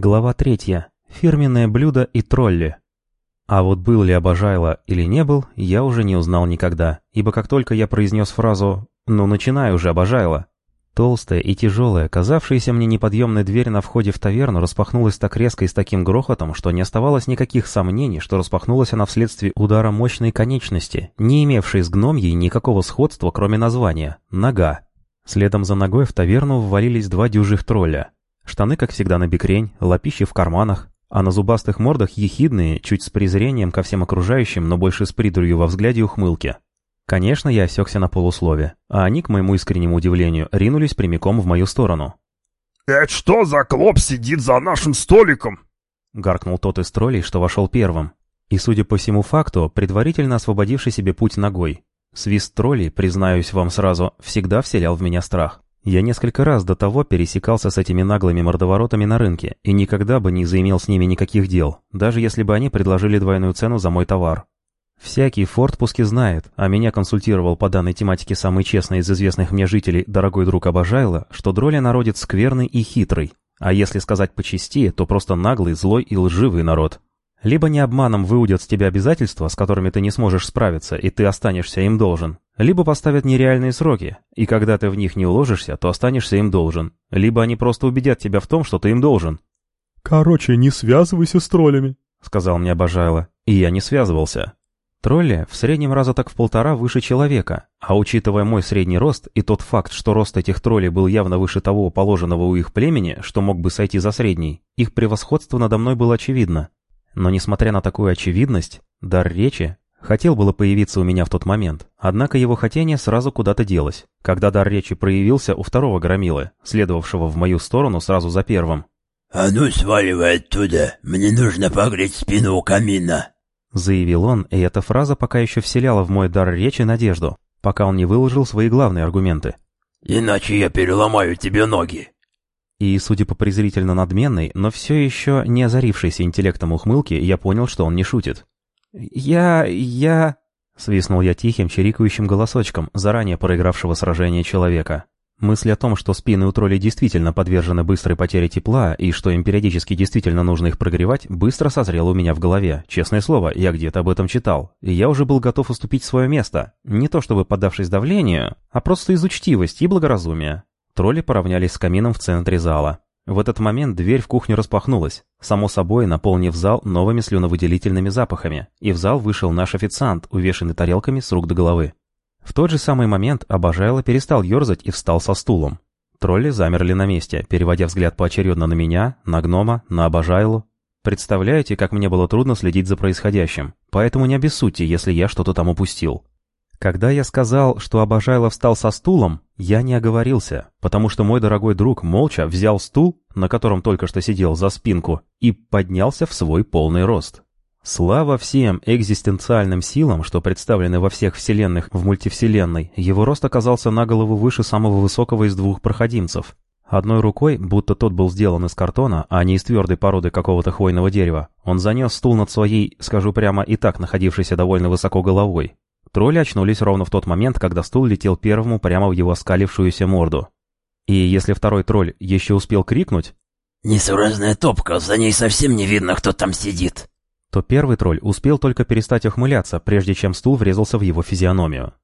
Глава третья. Фирменное блюдо и тролли. А вот был ли Обожайло или не был, я уже не узнал никогда, ибо как только я произнес фразу «ну начинай уже, Обожайло», толстая и тяжелая, казавшаяся мне неподъемной дверь на входе в таверну распахнулась так резко и с таким грохотом, что не оставалось никаких сомнений, что распахнулась она вследствие удара мощной конечности, не имевшей с гномьей никакого сходства, кроме названия — нога. Следом за ногой в таверну ввалились два дюжих тролля — Штаны, как всегда, на бекрень, лапищи в карманах, а на зубастых мордах ехидные, чуть с презрением ко всем окружающим, но больше с придурью во взгляде ухмылки. Конечно, я осекся на полуслове, а они, к моему искреннему удивлению, ринулись прямиком в мою сторону. «Это что за клоп сидит за нашим столиком?» Гаркнул тот из троллей, что вошел первым. И, судя по всему факту, предварительно освободивший себе путь ногой. Свист троллей, признаюсь вам сразу, всегда вселял в меня страх. Я несколько раз до того пересекался с этими наглыми мордоворотами на рынке и никогда бы не заимел с ними никаких дел, даже если бы они предложили двойную цену за мой товар. Всякий в фортпуске знает, а меня консультировал по данной тематике самый честный из известных мне жителей, дорогой друг Обожайло, что Дроля народит скверный и хитрый, а если сказать по чести, то просто наглый, злой и лживый народ. Либо не обманом выудят с тебя обязательства, с которыми ты не сможешь справиться, и ты останешься им должен, либо поставят нереальные сроки, и когда ты в них не уложишься, то останешься им должен. Либо они просто убедят тебя в том, что ты им должен. «Короче, не связывайся с троллями», — сказал мне Обожайло. И я не связывался. Тролли в среднем раза так в полтора выше человека, а учитывая мой средний рост и тот факт, что рост этих троллей был явно выше того положенного у их племени, что мог бы сойти за средний, их превосходство надо мной было очевидно. Но несмотря на такую очевидность, дар речи Хотел было появиться у меня в тот момент, однако его хотение сразу куда-то делось, когда дар речи проявился у второго громилы, следовавшего в мою сторону сразу за первым. «А ну, сваливай оттуда, мне нужно погреть спину у камина», — заявил он, и эта фраза пока еще вселяла в мой дар речи надежду, пока он не выложил свои главные аргументы. «Иначе я переломаю тебе ноги». И, судя по презрительно надменной, но все еще не озарившейся интеллектом ухмылки, я понял, что он не шутит. «Я... я...» — свистнул я тихим, чирикающим голосочком, заранее проигравшего сражение человека. Мысль о том, что спины у троллей действительно подвержены быстрой потере тепла и что им периодически действительно нужно их прогревать, быстро созрела у меня в голове. Честное слово, я где-то об этом читал. И я уже был готов уступить свое место. Не то чтобы поддавшись давлению, а просто из учтивости и благоразумия. Тролли поравнялись с камином в центре зала. В этот момент дверь в кухню распахнулась, само собой наполнив зал новыми слюновыделительными запахами, и в зал вышел наш официант, увешанный тарелками с рук до головы. В тот же самый момент Обожайло перестал ерзать и встал со стулом. Тролли замерли на месте, переводя взгляд поочередно на меня, на гнома, на Обожайлу. Представляете, как мне было трудно следить за происходящим, поэтому не обессудьте, если я что-то там упустил. Когда я сказал, что Обожайло встал со стулом, я не оговорился, потому что мой дорогой друг молча взял стул, на котором только что сидел за спинку, и поднялся в свой полный рост. Слава всем экзистенциальным силам, что представлены во всех вселенных в мультивселенной, его рост оказался на голову выше самого высокого из двух проходимцев. Одной рукой, будто тот был сделан из картона, а не из твердой породы какого-то хвойного дерева, он занес стул над своей, скажу прямо, и так находившейся довольно высоко головой, Тролли очнулись ровно в тот момент, когда стул летел первому прямо в его оскалившуюся морду. И если второй тролль еще успел крикнуть «Несуразная топка, за ней совсем не видно, кто там сидит», то первый тролль успел только перестать ухмыляться, прежде чем стул врезался в его физиономию.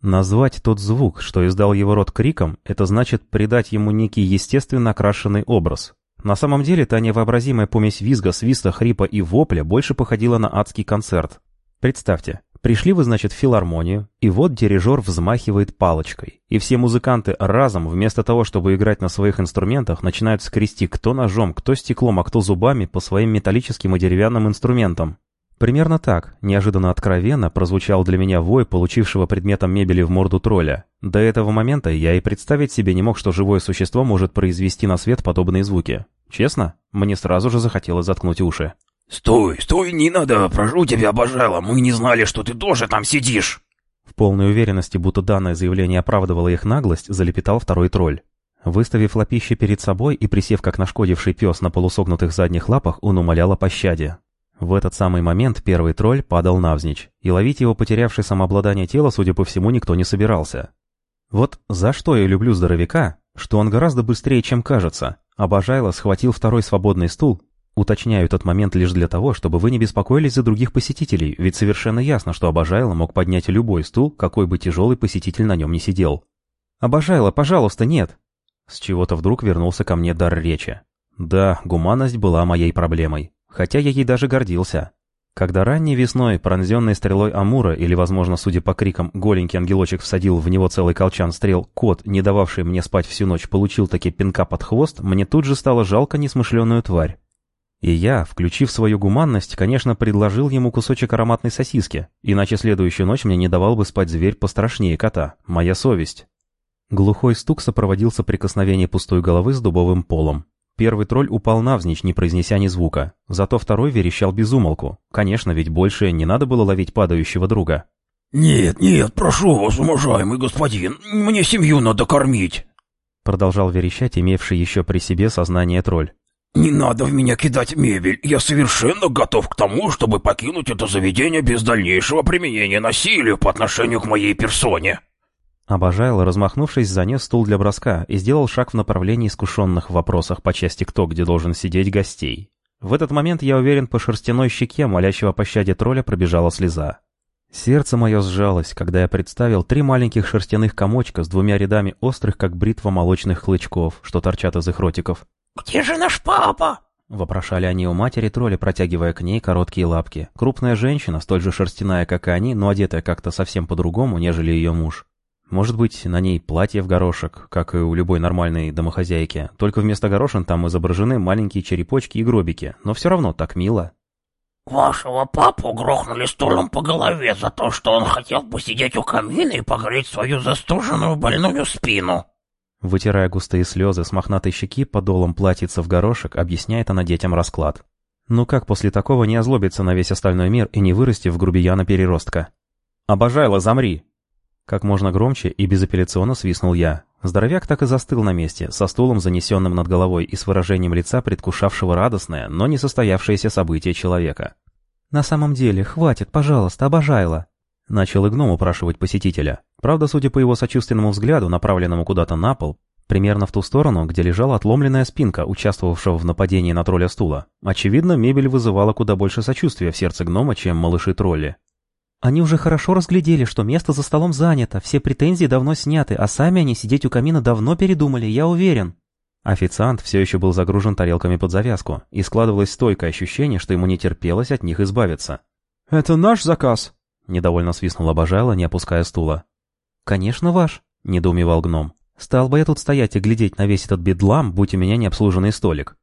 Назвать тот звук, что издал его рот криком, это значит придать ему некий естественно окрашенный образ. На самом деле, та невообразимая помесь визга, свиста, хрипа и вопля больше походила на адский концерт. Представьте, Пришли вы, значит, в филармонию, и вот дирижер взмахивает палочкой, и все музыканты разом, вместо того, чтобы играть на своих инструментах, начинают скрести кто ножом, кто стеклом, а кто зубами по своим металлическим и деревянным инструментам. Примерно так, неожиданно откровенно, прозвучал для меня вой, получившего предметом мебели в морду тролля. До этого момента я и представить себе не мог, что живое существо может произвести на свет подобные звуки. Честно, мне сразу же захотелось заткнуть уши. «Стой, стой, не надо, прошу тебя, обожала, мы не знали, что ты тоже там сидишь!» В полной уверенности, будто данное заявление оправдывало их наглость, залепетал второй тролль. Выставив лапище перед собой и присев как нашкодивший пес на полусогнутых задних лапах, он умолял о пощаде. В этот самый момент первый тролль падал навзничь, и ловить его потерявший самообладание тело, судя по всему, никто не собирался. Вот за что я люблю здоровяка, что он гораздо быстрее, чем кажется, Обожайло схватил второй свободный стул. Уточняю этот момент лишь для того, чтобы вы не беспокоились за других посетителей, ведь совершенно ясно, что Обожайло мог поднять любой стул, какой бы тяжелый посетитель на нем не сидел. «Обожайло, пожалуйста, нет!» С чего-то вдруг вернулся ко мне дар речи. Да, гуманность была моей проблемой, хотя я ей даже гордился. Когда ранней весной, пронзенный стрелой Амура, или, возможно, судя по крикам, голенький ангелочек всадил в него целый колчан стрел, кот, не дававший мне спать всю ночь, получил таки пинка под хвост, мне тут же стало жалко несмышленную тварь. И я, включив свою гуманность, конечно, предложил ему кусочек ароматной сосиски, иначе следующую ночь мне не давал бы спать зверь пострашнее кота, моя совесть. Глухой стук сопроводился прикосновение пустой головы с дубовым полом. Первый тролль упал навзничь, не произнеся ни звука. Зато второй верещал безумолку. Конечно, ведь больше не надо было ловить падающего друга. «Нет, нет, прошу вас, уважаемый господин, мне семью надо кормить!» Продолжал верещать имевший еще при себе сознание тролль. «Не надо в меня кидать мебель, я совершенно готов к тому, чтобы покинуть это заведение без дальнейшего применения насилия по отношению к моей персоне!» Обожайл, размахнувшись, занес стул для броска и сделал шаг в направлении искушенных в вопросах по части кто где должен сидеть гостей. В этот момент, я уверен, по шерстяной щеке молящего пощаде тролля пробежала слеза. Сердце мое сжалось, когда я представил три маленьких шерстяных комочка с двумя рядами острых, как бритва молочных хлычков, что торчат из их ротиков. «Где же наш папа?» — вопрошали они у матери тролля, протягивая к ней короткие лапки. Крупная женщина, столь же шерстяная, как и они, но одетая как-то совсем по-другому, нежели ее муж. Может быть, на ней платье в горошек, как и у любой нормальной домохозяйки, только вместо горошин там изображены маленькие черепочки и гробики, но все равно так мило. «Вашего папу грохнули стулом по голове за то, что он хотел посидеть у камина и погреть свою застуженную больную спину». Вытирая густые слезы с мохнатой щеки подолом платьица в горошек, объясняет она детям расклад. Ну как после такого не озлобиться на весь остальной мир и не вырасти в грубияна-переростка? «Обожайло, замри!» Как можно громче и безапелляционно свистнул я. Здоровяк так и застыл на месте, со стулом, занесенным над головой и с выражением лица, предвкушавшего радостное, но не состоявшееся событие человека. «На самом деле, хватит, пожалуйста, обожайло!» Начал и гном упрашивать посетителя. Правда, судя по его сочувственному взгляду, направленному куда-то на пол, примерно в ту сторону, где лежала отломленная спинка, участвовавшего в нападении на тролля стула. Очевидно, мебель вызывала куда больше сочувствия в сердце гнома, чем малыши-тролли. Они уже хорошо разглядели, что место за столом занято, все претензии давно сняты, а сами они сидеть у камина давно передумали, я уверен. Официант все еще был загружен тарелками под завязку, и складывалось стойкое ощущение, что ему не терпелось от них избавиться. «Это наш заказ?» — недовольно свистнула Бажайла, не опуская стула. «Конечно ваш», — недоумевал гном. «Стал бы я тут стоять и глядеть на весь этот бедлам, будь у меня необслуженный столик».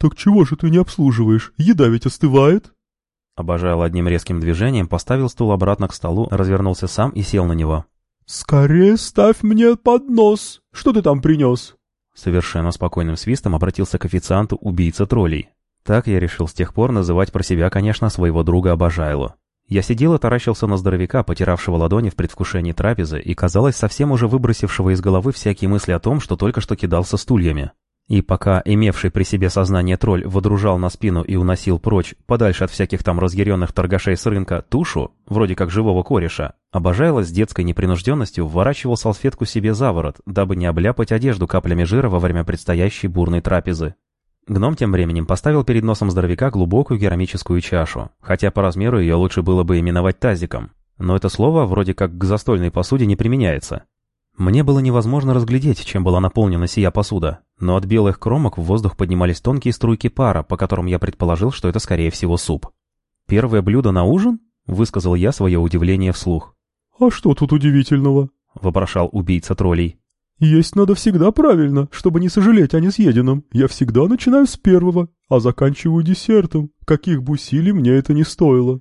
«Так чего же ты не обслуживаешь? Еда ведь остывает?» Обожал одним резким движением, поставил стул обратно к столу, развернулся сам и сел на него. «Скорее ставь мне поднос! Что ты там принес?» Совершенно спокойным свистом обратился к официанту убийца троллей. Так я решил с тех пор называть про себя, конечно, своего друга Обожайло. Я сидел и таращился на здоровяка, потиравшего ладони в предвкушении трапезы, и, казалось, совсем уже выбросившего из головы всякие мысли о том, что только что кидался стульями. И пока имевший при себе сознание тролль водружал на спину и уносил прочь, подальше от всяких там разъяренных торгашей с рынка, тушу, вроде как живого кореша, обожайло с детской непринужденностью вворачивал салфетку себе за ворот, дабы не обляпать одежду каплями жира во время предстоящей бурной трапезы. Гном тем временем поставил перед носом здоровяка глубокую керамическую чашу, хотя по размеру ее лучше было бы именовать тазиком. Но это слово вроде как к застольной посуде не применяется. Мне было невозможно разглядеть, чем была наполнена сия посуда, но от белых кромок в воздух поднимались тонкие струйки пара, по которым я предположил, что это скорее всего суп. «Первое блюдо на ужин?» — высказал я свое удивление вслух. «А что тут удивительного?» — вопрошал убийца троллей. «Есть надо всегда правильно, чтобы не сожалеть о несъеденном. Я всегда начинаю с первого, а заканчиваю десертом, каких бы усилий мне это не стоило».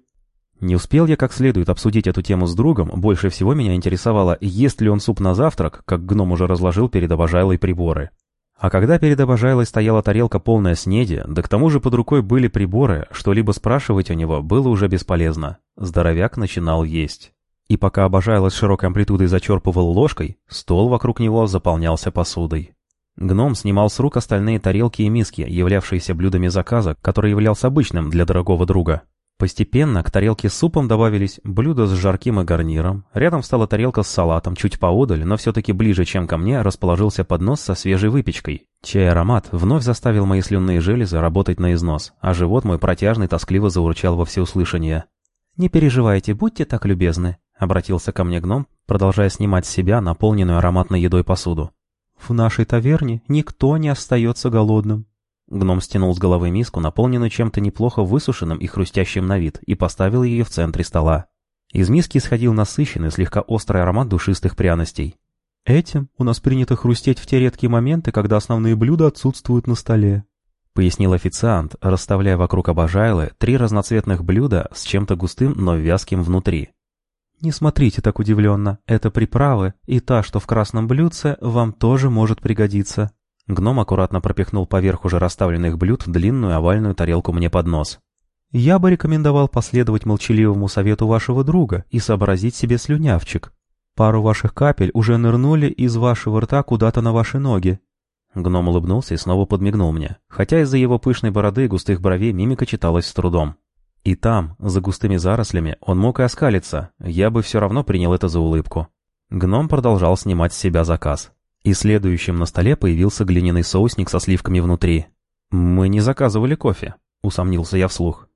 Не успел я как следует обсудить эту тему с другом, больше всего меня интересовало, есть ли он суп на завтрак, как гном уже разложил перед обожайлой приборы. А когда перед обожайлой стояла тарелка полная снеди, да к тому же под рукой были приборы, что-либо спрашивать у него было уже бесполезно. Здоровяк начинал есть. И пока обожайло с широкой амплитудой зачерпывал ложкой, стол вокруг него заполнялся посудой. Гном снимал с рук остальные тарелки и миски, являвшиеся блюдами заказа, который являлся обычным для дорогого друга. Постепенно к тарелке с супом добавились блюда с жарким и гарниром. Рядом встала тарелка с салатом, чуть поодаль, но все-таки ближе, чем ко мне, расположился поднос со свежей выпечкой. Чай аромат вновь заставил мои слюнные железы работать на износ, а живот мой протяжный тоскливо заурчал во всеуслышание. «Не переживайте, будьте так любезны», — обратился ко мне гном, продолжая снимать с себя наполненную ароматной едой посуду. «В нашей таверне никто не остается голодным. Гном стянул с головы миску, наполненную чем-то неплохо высушенным и хрустящим на вид, и поставил ее в центре стола. Из миски исходил насыщенный, слегка острый аромат душистых пряностей. «Этим у нас принято хрустеть в те редкие моменты, когда основные блюда отсутствуют на столе», — пояснил официант, расставляя вокруг обожайлы три разноцветных блюда с чем-то густым, но вязким внутри. «Не смотрите так удивленно, это приправы, и та, что в красном блюдце, вам тоже может пригодиться». Гном аккуратно пропихнул поверх уже расставленных блюд длинную овальную тарелку мне под нос. «Я бы рекомендовал последовать молчаливому совету вашего друга и сообразить себе слюнявчик. Пару ваших капель уже нырнули из вашего рта куда-то на ваши ноги». Гном улыбнулся и снова подмигнул мне, хотя из-за его пышной бороды и густых бровей мимика читалась с трудом. И там, за густыми зарослями, он мог и оскалиться, я бы все равно принял это за улыбку. Гном продолжал снимать с себя заказ. И следующим на столе появился глиняный соусник со сливками внутри. «Мы не заказывали кофе», — усомнился я вслух.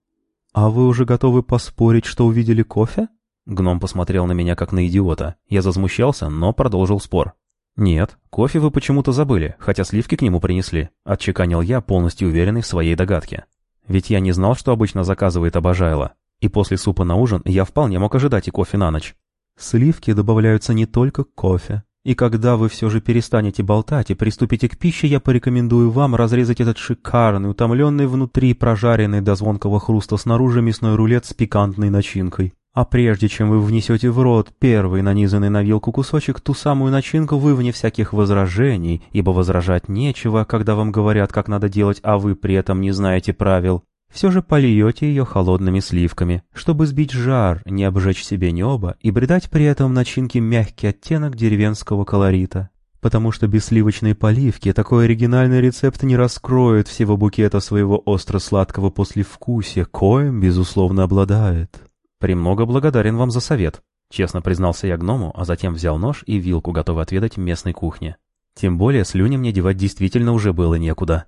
«А вы уже готовы поспорить, что увидели кофе?» Гном посмотрел на меня как на идиота. Я зазмущался, но продолжил спор. «Нет, кофе вы почему-то забыли, хотя сливки к нему принесли», — отчеканил я, полностью уверенный в своей догадке. Ведь я не знал, что обычно заказывает обожайло. И после супа на ужин я вполне мог ожидать и кофе на ночь. Сливки добавляются не только к кофе, и когда вы все же перестанете болтать и приступите к пище, я порекомендую вам разрезать этот шикарный, утомленный внутри, прожаренный до звонкого хруста снаружи мясной рулет с пикантной начинкой. А прежде чем вы внесете в рот первый нанизанный на вилку кусочек, ту самую начинку вы вне всяких возражений, ибо возражать нечего, когда вам говорят, как надо делать, а вы при этом не знаете правил, все же польете ее холодными сливками, чтобы сбить жар, не обжечь себе небо и придать при этом начинке мягкий оттенок деревенского колорита. Потому что без сливочной поливки такой оригинальный рецепт не раскроет всего букета своего остро-сладкого послевкусия, коем, безусловно, обладает. «Премного благодарен вам за совет», — честно признался я гному, а затем взял нож и вилку, готовый отведать местной кухне. Тем более слюни мне девать действительно уже было некуда.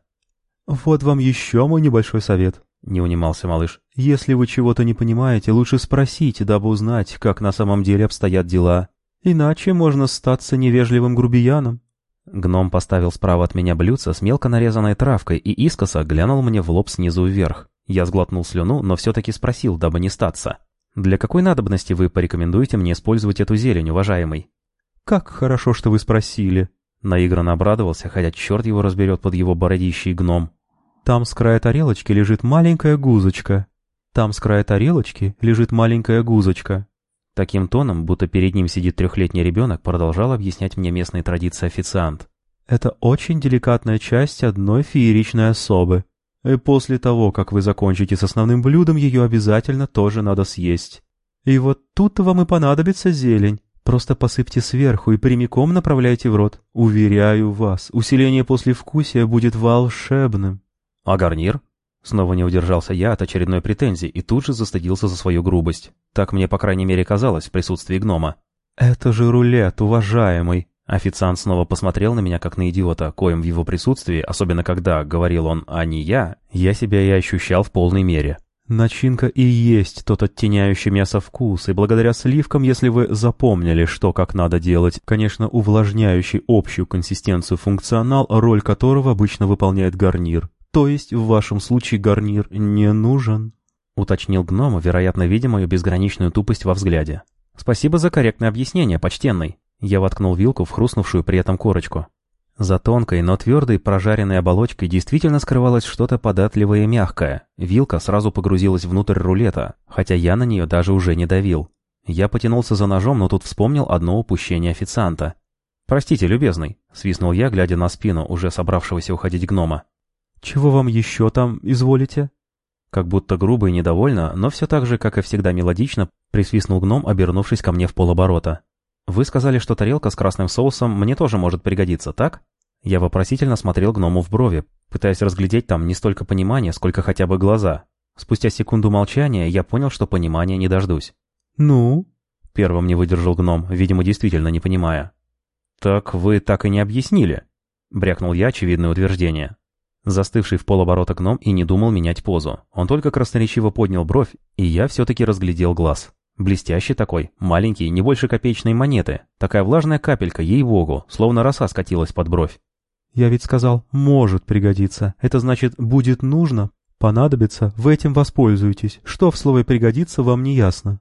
«Вот вам еще мой небольшой совет», — не унимался малыш. «Если вы чего-то не понимаете, лучше спросите, дабы узнать, как на самом деле обстоят дела. Иначе можно статься невежливым грубияном». Гном поставил справа от меня блюдце с мелко нарезанной травкой и искоса глянул мне в лоб снизу вверх. Я сглотнул слюну, но все-таки спросил, дабы не статься. «Для какой надобности вы порекомендуете мне использовать эту зелень, уважаемый?» «Как хорошо, что вы спросили!» Наигранно обрадовался, хотя черт его разберет под его бородищей гном. Там с края тарелочки лежит маленькая гузочка. Там с края тарелочки лежит маленькая гузочка. Таким тоном, будто перед ним сидит трехлетний ребенок, продолжал объяснять мне местные традиции официант. Это очень деликатная часть одной фееричной особы. И после того, как вы закончите с основным блюдом, ее обязательно тоже надо съесть. И вот тут вам и понадобится зелень. Просто посыпьте сверху и прямиком направляйте в рот. Уверяю вас, усиление послевкусия будет волшебным. «А гарнир?» Снова не удержался я от очередной претензии и тут же застыдился за свою грубость. Так мне, по крайней мере, казалось в присутствии гнома. «Это же рулет, уважаемый!» Официант снова посмотрел на меня как на идиота, коим в его присутствии, особенно когда говорил он, а не я, я себя и ощущал в полной мере. Начинка и есть тот оттеняющий мясо вкус, и благодаря сливкам, если вы запомнили, что как надо делать, конечно, увлажняющий общую консистенцию функционал, роль которого обычно выполняет гарнир. «То есть в вашем случае гарнир не нужен?» — уточнил гном, вероятно, видя мою безграничную тупость во взгляде. «Спасибо за корректное объяснение, почтенный». Я воткнул вилку в хрустнувшую при этом корочку. За тонкой, но твердой прожаренной оболочкой действительно скрывалось что-то податливое и мягкое. Вилка сразу погрузилась внутрь рулета, хотя я на нее даже уже не давил. Я потянулся за ножом, но тут вспомнил одно упущение официанта. «Простите, любезный», — свистнул я, глядя на спину уже собравшегося уходить гнома. «Чего вам еще там изволите?» Как будто грубо и недовольно, но все так же, как и всегда мелодично, присвистнул гном, обернувшись ко мне в полоборота. «Вы сказали, что тарелка с красным соусом мне тоже может пригодиться, так?» Я вопросительно смотрел гному в брови, пытаясь разглядеть там не столько понимание, сколько хотя бы глаза. Спустя секунду молчания я понял, что понимания не дождусь. «Ну?» — первым не выдержал гном, видимо, действительно не понимая. «Так вы так и не объяснили», — брякнул я очевидное утверждение. Застывший в полоборота гном и не думал менять позу. Он только красноречиво поднял бровь, и я все-таки разглядел глаз. Блестящий такой, маленький, не больше копеечной монеты. Такая влажная капелька, ей-богу, словно роса скатилась под бровь. «Я ведь сказал, может пригодиться. Это значит, будет нужно, понадобится, вы этим воспользуетесь. Что в слове «пригодится» вам не ясно?»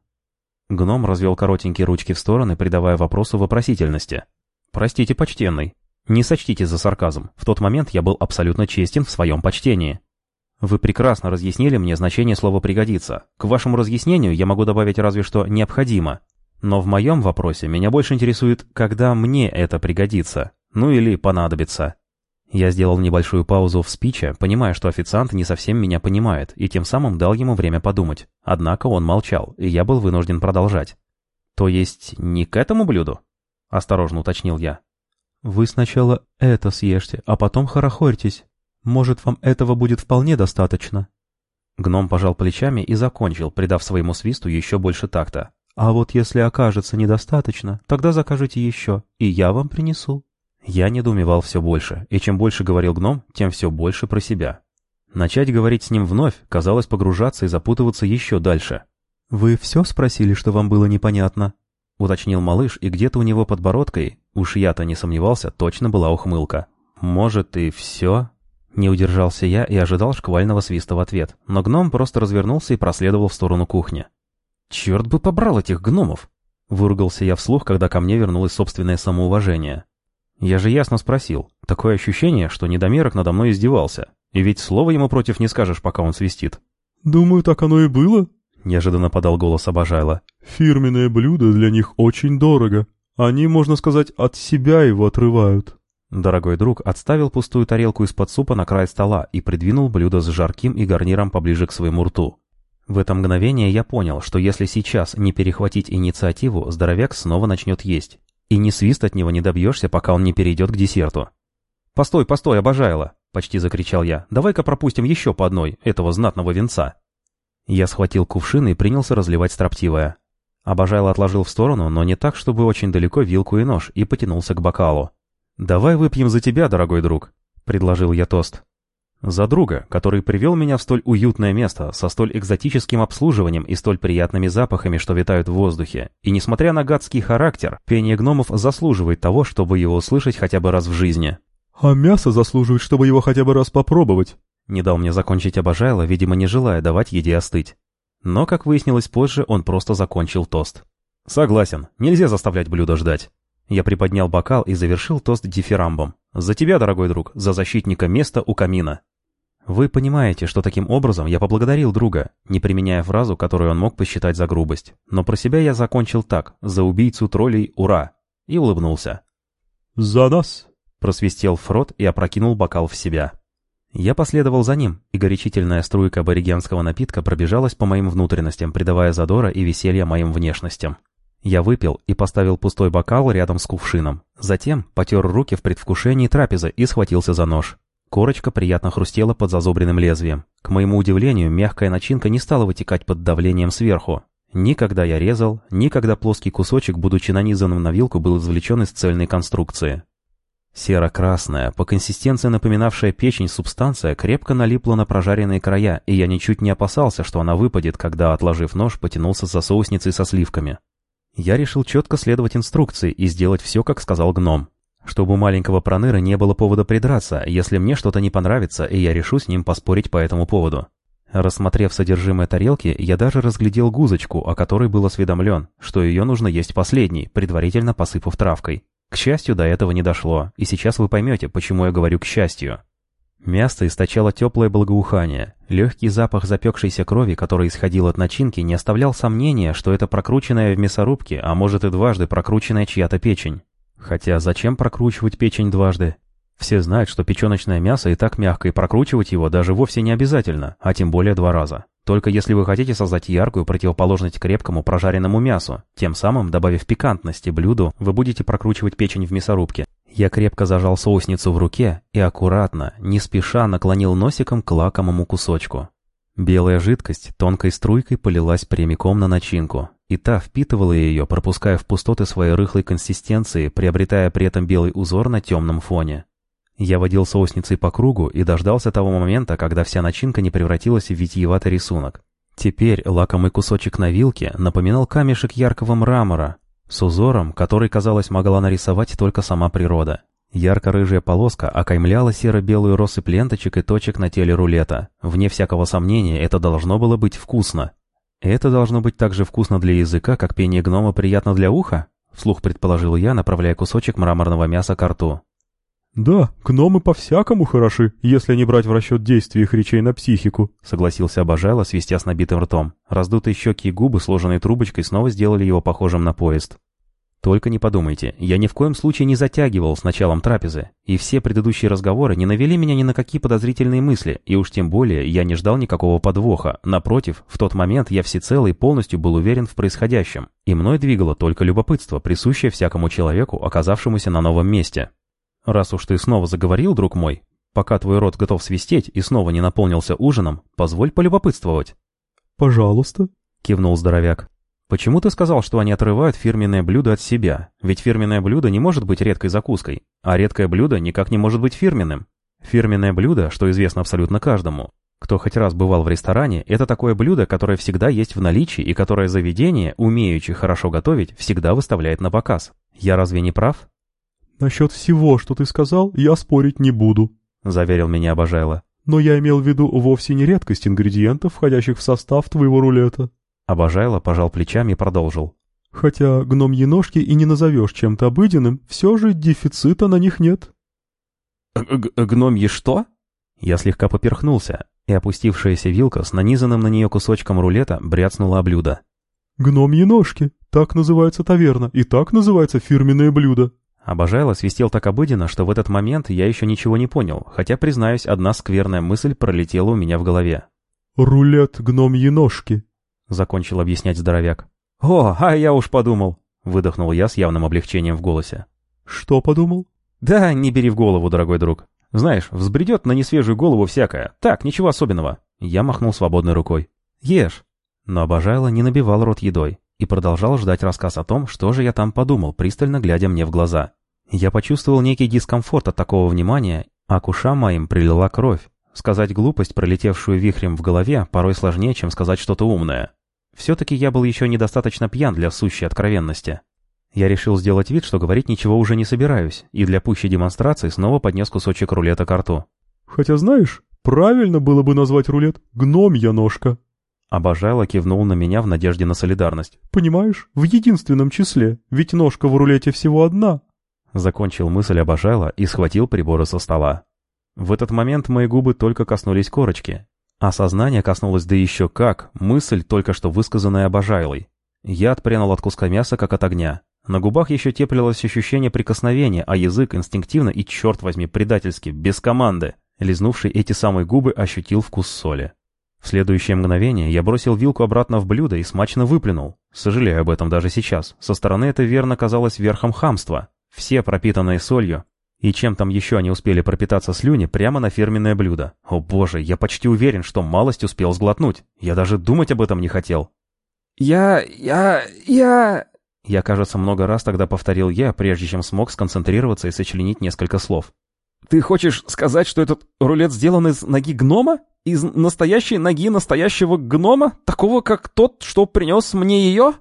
Гном развел коротенькие ручки в стороны, придавая вопросу вопросительности. «Простите, почтенный, не сочтите за сарказм. В тот момент я был абсолютно честен в своем почтении. Вы прекрасно разъяснили мне значение слова «пригодится». К вашему разъяснению я могу добавить разве что «необходимо». Но в моем вопросе меня больше интересует, когда мне это пригодится. Ну или понадобится. Я сделал небольшую паузу в спиче, понимая, что официант не совсем меня понимает, и тем самым дал ему время подумать. Однако он молчал, и я был вынужден продолжать. «То есть не к этому блюду?» — осторожно уточнил я. «Вы сначала это съешьте, а потом хорохорьтесь. Может, вам этого будет вполне достаточно?» Гном пожал плечами и закончил, придав своему свисту еще больше такта. «А вот если окажется недостаточно, тогда закажите еще, и я вам принесу». Я недоумевал все больше, и чем больше говорил гном, тем все больше про себя. Начать говорить с ним вновь казалось погружаться и запутываться еще дальше. «Вы все спросили, что вам было непонятно?» — уточнил малыш, и где-то у него подбородкой, уж я-то не сомневался, точно была ухмылка. «Может, и все?» Не удержался я и ожидал шквального свиста в ответ, но гном просто развернулся и проследовал в сторону кухни. «Черт бы побрал этих гномов!» Выругался я вслух, когда ко мне вернулось собственное самоуважение. Я же ясно спросил. Такое ощущение, что недомерок надо мной издевался. И ведь слова ему против не скажешь, пока он свистит. «Думаю, так оно и было», — неожиданно подал голос Обожайла. «Фирменное блюдо для них очень дорого. Они, можно сказать, от себя его отрывают». Дорогой друг отставил пустую тарелку из-под супа на край стола и придвинул блюдо с жарким и гарниром поближе к своему рту. В это мгновение я понял, что если сейчас не перехватить инициативу, здоровяк снова начнет есть. И ни свист от него не добьешься, пока он не перейдет к десерту. «Постой, постой, обожайла!» — почти закричал я. «Давай-ка пропустим еще по одной, этого знатного венца!» Я схватил кувшин и принялся разливать строптивое. Обожайло отложил в сторону, но не так, чтобы очень далеко вилку и нож, и потянулся к бокалу. «Давай выпьем за тебя, дорогой друг», — предложил я тост. «За друга, который привел меня в столь уютное место, со столь экзотическим обслуживанием и столь приятными запахами, что витают в воздухе. И несмотря на гадский характер, пение гномов заслуживает того, чтобы его услышать хотя бы раз в жизни». «А мясо заслуживает, чтобы его хотя бы раз попробовать», — не дал мне закончить обожайло, видимо, не желая давать еде остыть. Но, как выяснилось позже, он просто закончил тост. «Согласен, нельзя заставлять блюдо ждать». Я приподнял бокал и завершил тост дифирамбом. «За тебя, дорогой друг, за защитника места у камина». Вы понимаете, что таким образом я поблагодарил друга, не применяя фразу, которую он мог посчитать за грубость. Но про себя я закончил так, за убийцу троллей «Ура!» и улыбнулся. «За нас!» — просвистел Фрод и опрокинул бокал в себя. Я последовал за ним, и горячительная струйка аборигенского напитка пробежалась по моим внутренностям, придавая задора и веселья моим внешностям. Я выпил и поставил пустой бокал рядом с кувшином. Затем потер руки в предвкушении трапезы и схватился за нож. Корочка приятно хрустела под зазубренным лезвием. К моему удивлению, мягкая начинка не стала вытекать под давлением сверху. Никогда я резал, никогда плоский кусочек, будучи нанизанным на вилку, был извлечен из цельной конструкции. Серо-красная, по консистенции напоминавшая печень субстанция, крепко налипла на прожаренные края, и я ничуть не опасался, что она выпадет, когда, отложив нож, потянулся за соусницей со сливками. Я решил четко следовать инструкции и сделать все, как сказал гном. Чтобы у маленького проныра не было повода придраться, если мне что-то не понравится, и я решу с ним поспорить по этому поводу. Рассмотрев содержимое тарелки, я даже разглядел гузочку, о которой был осведомлен, что ее нужно есть последней, предварительно посыпав травкой. К счастью, до этого не дошло, и сейчас вы поймете, почему я говорю «к счастью». Мясо источало теплое благоухание. Легкий запах запекшейся крови, который исходил от начинки, не оставлял сомнения, что это прокрученная в мясорубке, а может и дважды прокрученная чья-то печень. Хотя зачем прокручивать печень дважды? Все знают, что печеночное мясо и так мягко, и прокручивать его даже вовсе не обязательно, а тем более два раза. Только если вы хотите создать яркую противоположность крепкому прожаренному мясу, тем самым добавив пикантности блюду, вы будете прокручивать печень в мясорубке. Я крепко зажал соусницу в руке и аккуратно, не спеша наклонил носиком к лакомому кусочку. Белая жидкость тонкой струйкой полилась прямиком на начинку, и та впитывала ее, пропуская в пустоты своей рыхлой консистенции, приобретая при этом белый узор на темном фоне. Я водил соусницей по кругу и дождался того момента, когда вся начинка не превратилась в витиеватый рисунок. Теперь лакомый кусочек на вилке напоминал камешек яркого мрамора, с узором, который, казалось, могла нарисовать только сама природа. Ярко-рыжая полоска окаймляла серо-белую россыпь ленточек и точек на теле рулета. Вне всякого сомнения, это должно было быть вкусно. «Это должно быть так же вкусно для языка, как пение гнома приятно для уха?» — вслух предположил я, направляя кусочек мраморного мяса к рту. «Да, гномы по-всякому хороши, если не брать в расчет действия их речей на психику», — согласился Обожало, свистя с набитым ртом. Раздутые щеки и губы, сложенные трубочкой, снова сделали его похожим на поезд. Только не подумайте, я ни в коем случае не затягивал с началом трапезы, и все предыдущие разговоры не навели меня ни на какие подозрительные мысли, и уж тем более я не ждал никакого подвоха. Напротив, в тот момент я всецело и полностью был уверен в происходящем, и мной двигало только любопытство, присущее всякому человеку, оказавшемуся на новом месте. Раз уж ты снова заговорил, друг мой, пока твой рот готов свистеть и снова не наполнился ужином, позволь полюбопытствовать. «Пожалуйста», — кивнул здоровяк. «Почему ты сказал, что они отрывают фирменное блюдо от себя? Ведь фирменное блюдо не может быть редкой закуской, а редкое блюдо никак не может быть фирменным. Фирменное блюдо, что известно абсолютно каждому. Кто хоть раз бывал в ресторане, это такое блюдо, которое всегда есть в наличии и которое заведение, умеющее хорошо готовить, всегда выставляет на показ. Я разве не прав?» «Насчет всего, что ты сказал, я спорить не буду», — заверил меня Обожайло. «Но я имел в виду вовсе не редкость ингредиентов, входящих в состав твоего рулета. Обожайло пожал плечами и продолжил. «Хотя гномьи ножки и не назовешь чем-то обыденным, все же дефицита на них нет». «Гномьи что?» Я слегка поперхнулся, и опустившаяся вилка с нанизанным на нее кусочком рулета бряцнула о блюдо. «Гномьи ножки. Так называется таверна, и так называется фирменное блюдо». Обожайло свистел так обыденно, что в этот момент я еще ничего не понял, хотя, признаюсь, одна скверная мысль пролетела у меня в голове. «Рулет гномьи ножки», закончил объяснять здоровяк. «О, а я уж подумал!» — выдохнул я с явным облегчением в голосе. «Что подумал?» «Да, не бери в голову, дорогой друг. Знаешь, взбредет на несвежую голову всякое. Так, ничего особенного». Я махнул свободной рукой. «Ешь». Но Обожайло не набивал рот едой и продолжал ждать рассказ о том, что же я там подумал, пристально глядя мне в глаза. Я почувствовал некий дискомфорт от такого внимания, а к ушам моим прилила кровь. Сказать глупость, пролетевшую вихрем в голове, порой сложнее, чем сказать что-то умное. Все-таки я был еще недостаточно пьян для сущей откровенности. Я решил сделать вид, что говорить ничего уже не собираюсь, и для пущей демонстрации снова поднес кусочек рулета к рту. «Хотя знаешь, правильно было бы назвать рулет «гномья ножка». Обожайло кивнул на меня в надежде на солидарность. «Понимаешь, в единственном числе, ведь ножка в рулете всего одна». Закончил мысль Обожайло и схватил приборы со стола. В этот момент мои губы только коснулись корочки, Осознание коснулось да еще как, мысль, только что высказанная обожайлой. Я отпрянул от куска мяса, как от огня. На губах еще теплилось ощущение прикосновения, а язык инстинктивно и, черт возьми, предательски, без команды, лизнувший эти самые губы, ощутил вкус соли. В следующее мгновение я бросил вилку обратно в блюдо и смачно выплюнул. Сожалею об этом даже сейчас. Со стороны это верно казалось верхом хамства. Все пропитанные солью, и чем там еще они успели пропитаться слюни прямо на фирменное блюдо. О боже, я почти уверен, что малость успел сглотнуть. Я даже думать об этом не хотел. «Я... я... я...» Я, кажется, много раз тогда повторил я, прежде чем смог сконцентрироваться и сочленить несколько слов. «Ты хочешь сказать, что этот рулет сделан из ноги гнома? Из настоящей ноги настоящего гнома? Такого, как тот, что принес мне ее?»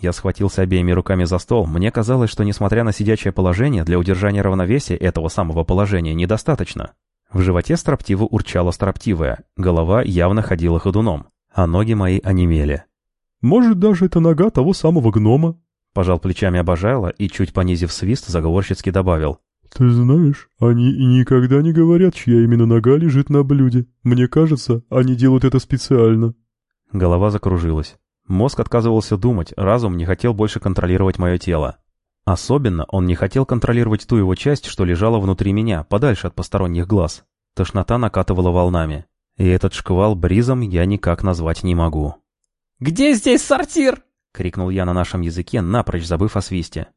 Я схватился обеими руками за стол. Мне казалось, что несмотря на сидячее положение, для удержания равновесия этого самого положения недостаточно. В животе строптиво урчало строптивое, голова явно ходила ходуном, а ноги мои онемели. «Может, даже это нога того самого гнома?» Пожал плечами обожайло и, чуть понизив свист, заговорщицки добавил. «Ты знаешь, они и никогда не говорят, чья именно нога лежит на блюде. Мне кажется, они делают это специально». Голова закружилась. Мозг отказывался думать, разум не хотел больше контролировать мое тело. Особенно он не хотел контролировать ту его часть, что лежала внутри меня, подальше от посторонних глаз. Тошнота накатывала волнами. И этот шквал бризом я никак назвать не могу. «Где здесь сортир?» — крикнул я на нашем языке, напрочь забыв о свисте.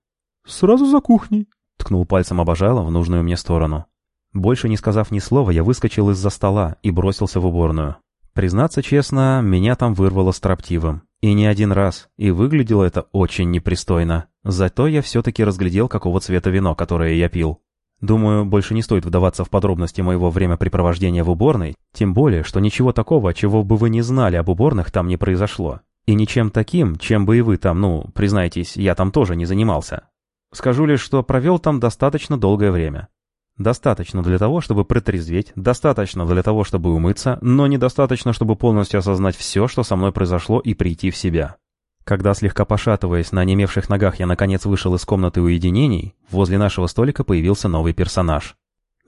«Сразу за кухней», — ткнул пальцем обожала в нужную мне сторону. Больше не сказав ни слова, я выскочил из-за стола и бросился в уборную. Признаться честно, меня там вырвало строптивым. И не один раз, и выглядело это очень непристойно. Зато я все-таки разглядел, какого цвета вино, которое я пил. Думаю, больше не стоит вдаваться в подробности моего времяпрепровождения в уборной, тем более, что ничего такого, чего бы вы не знали об уборных, там не произошло. И ничем таким, чем бы и вы там, ну, признайтесь, я там тоже не занимался. Скажу лишь, что провел там достаточно долгое время. Достаточно для того, чтобы протрезветь, достаточно для того, чтобы умыться, но недостаточно, чтобы полностью осознать все, что со мной произошло, и прийти в себя. Когда, слегка пошатываясь на онемевших ногах, я наконец вышел из комнаты уединений, возле нашего столика появился новый персонаж.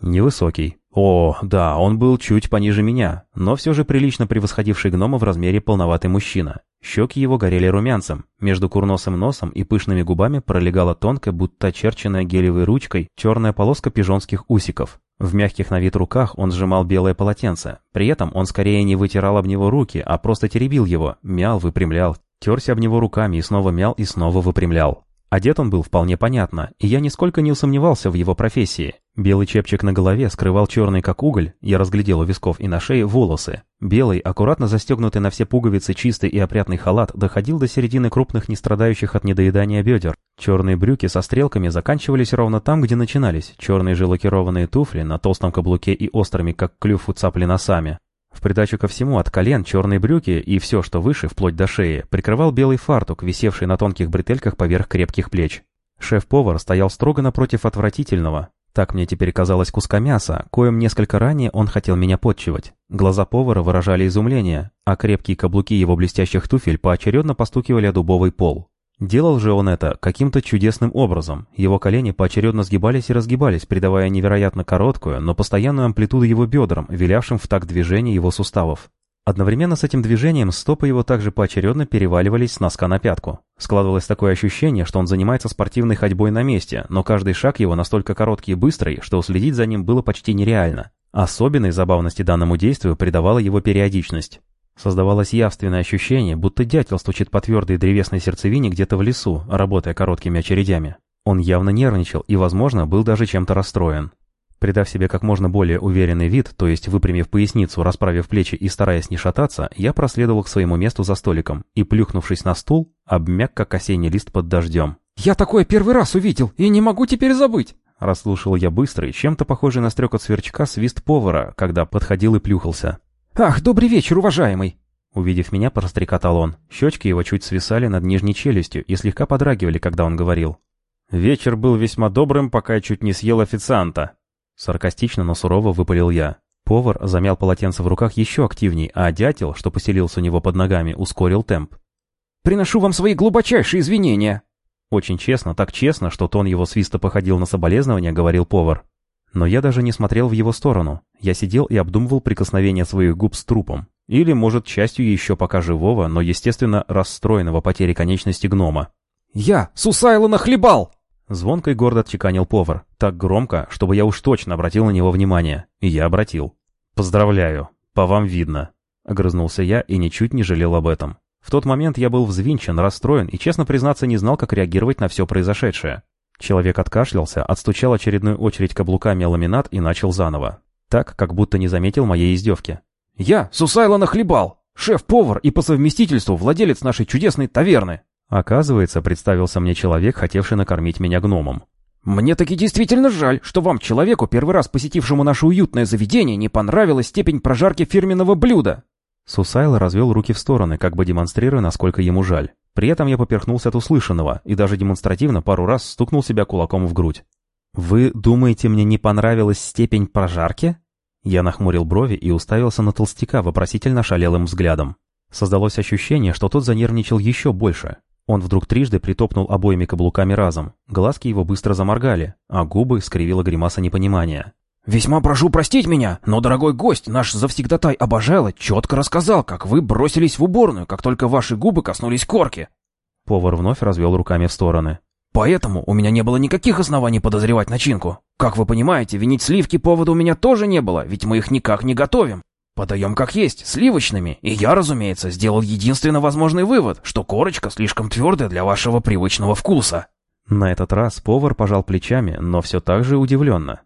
Невысокий. О, да, он был чуть пониже меня, но все же прилично превосходивший гнома в размере полноватый мужчина. Щеки его горели румянцем, между курносым носом и пышными губами пролегала тонкая, будто очерченная гелевой ручкой, черная полоска пижонских усиков. В мягких на вид руках он сжимал белое полотенце. При этом он скорее не вытирал об него руки, а просто теребил его, мял, выпрямлял, терся об него руками и снова мял и снова выпрямлял. Одет он был вполне понятно, и я нисколько не усомневался в его профессии. Белый чепчик на голове скрывал черный как уголь, я разглядел у висков и на шее волосы. Белый, аккуратно застегнутый на все пуговицы чистый и опрятный халат доходил до середины крупных, не страдающих от недоедания бедер. Черные брюки со стрелками заканчивались ровно там, где начинались. Черные же лакированные туфли на толстом каблуке и острыми, как клюв у цапли носами. В придачу ко всему от колен черные брюки и все, что выше, вплоть до шеи, прикрывал белый фартук, висевший на тонких бретельках поверх крепких плеч. Шеф-повар стоял строго напротив отвратительного. Так мне теперь казалось куска мяса, коим несколько ранее он хотел меня подчивать. Глаза повара выражали изумление, а крепкие каблуки его блестящих туфель поочередно постукивали о дубовый пол. Делал же он это каким-то чудесным образом. Его колени поочередно сгибались и разгибались, придавая невероятно короткую, но постоянную амплитуду его бедрам, вилявшим в такт движения его суставов. Одновременно с этим движением стопы его также поочередно переваливались с носка на пятку. Складывалось такое ощущение, что он занимается спортивной ходьбой на месте, но каждый шаг его настолько короткий и быстрый, что уследить за ним было почти нереально. Особенной забавности данному действию придавала его периодичность. Создавалось явственное ощущение, будто дятел стучит по твердой древесной сердцевине где-то в лесу, работая короткими очередями. Он явно нервничал и, возможно, был даже чем-то расстроен. Придав себе как можно более уверенный вид, то есть выпрямив поясницу, расправив плечи и стараясь не шататься, я проследовал к своему месту за столиком и, плюхнувшись на стул, обмяк как осенний лист под дождем. «Я такое первый раз увидел и не могу теперь забыть!» Расслушал я быстрый, чем-то похожий на стрекот сверчка, свист повара, когда подходил и плюхался. «Ах, добрый вечер, уважаемый!» Увидев меня, прострекотал он. Щечки его чуть свисали над нижней челюстью и слегка подрагивали, когда он говорил. «Вечер был весьма добрым, пока я чуть не съел официанта». Саркастично, но сурово выпалил я. Повар замял полотенце в руках еще активней, а дятел, что поселился у него под ногами, ускорил темп. «Приношу вам свои глубочайшие извинения!» Очень честно, так честно, что тон его свиста походил на соболезнование, говорил повар. Но я даже не смотрел в его сторону. Я сидел и обдумывал прикосновение своих губ с трупом. Или, может, частью еще пока живого, но, естественно, расстроенного потерей конечности гнома. «Я Сусайло нахлебал!» Звонко и гордо отчеканил повар. Так громко, чтобы я уж точно обратил на него внимание. И я обратил. «Поздравляю. По вам видно». Огрызнулся я и ничуть не жалел об этом. В тот момент я был взвинчен, расстроен и, честно признаться, не знал, как реагировать на все произошедшее. Человек откашлялся, отстучал очередную очередь каблуками о ламинат и начал заново. Так, как будто не заметил моей издевки. «Я Сусайло нахлебал! Шеф-повар и по совместительству владелец нашей чудесной таверны!» Оказывается, представился мне человек, хотевший накормить меня гномом. «Мне таки действительно жаль, что вам, человеку, первый раз посетившему наше уютное заведение, не понравилась степень прожарки фирменного блюда!» Сусайло развел руки в стороны, как бы демонстрируя, насколько ему жаль. При этом я поперхнулся от услышанного и даже демонстративно пару раз стукнул себя кулаком в грудь. «Вы думаете, мне не понравилась степень прожарки?» Я нахмурил брови и уставился на толстяка вопросительно шалелым взглядом. Создалось ощущение, что тот занервничал еще больше. Он вдруг трижды притопнул обоими каблуками разом. Глазки его быстро заморгали, а губы скривила гримаса непонимания. «Весьма прошу простить меня, но дорогой гость, наш завсегдатай обожала, четко рассказал, как вы бросились в уборную, как только ваши губы коснулись корки». Повар вновь развел руками в стороны. «Поэтому у меня не было никаких оснований подозревать начинку. Как вы понимаете, винить сливки повода у меня тоже не было, ведь мы их никак не готовим. Подаем как есть, сливочными, и я, разумеется, сделал единственно возможный вывод, что корочка слишком твердая для вашего привычного вкуса». На этот раз повар пожал плечами, но все так же удивленно.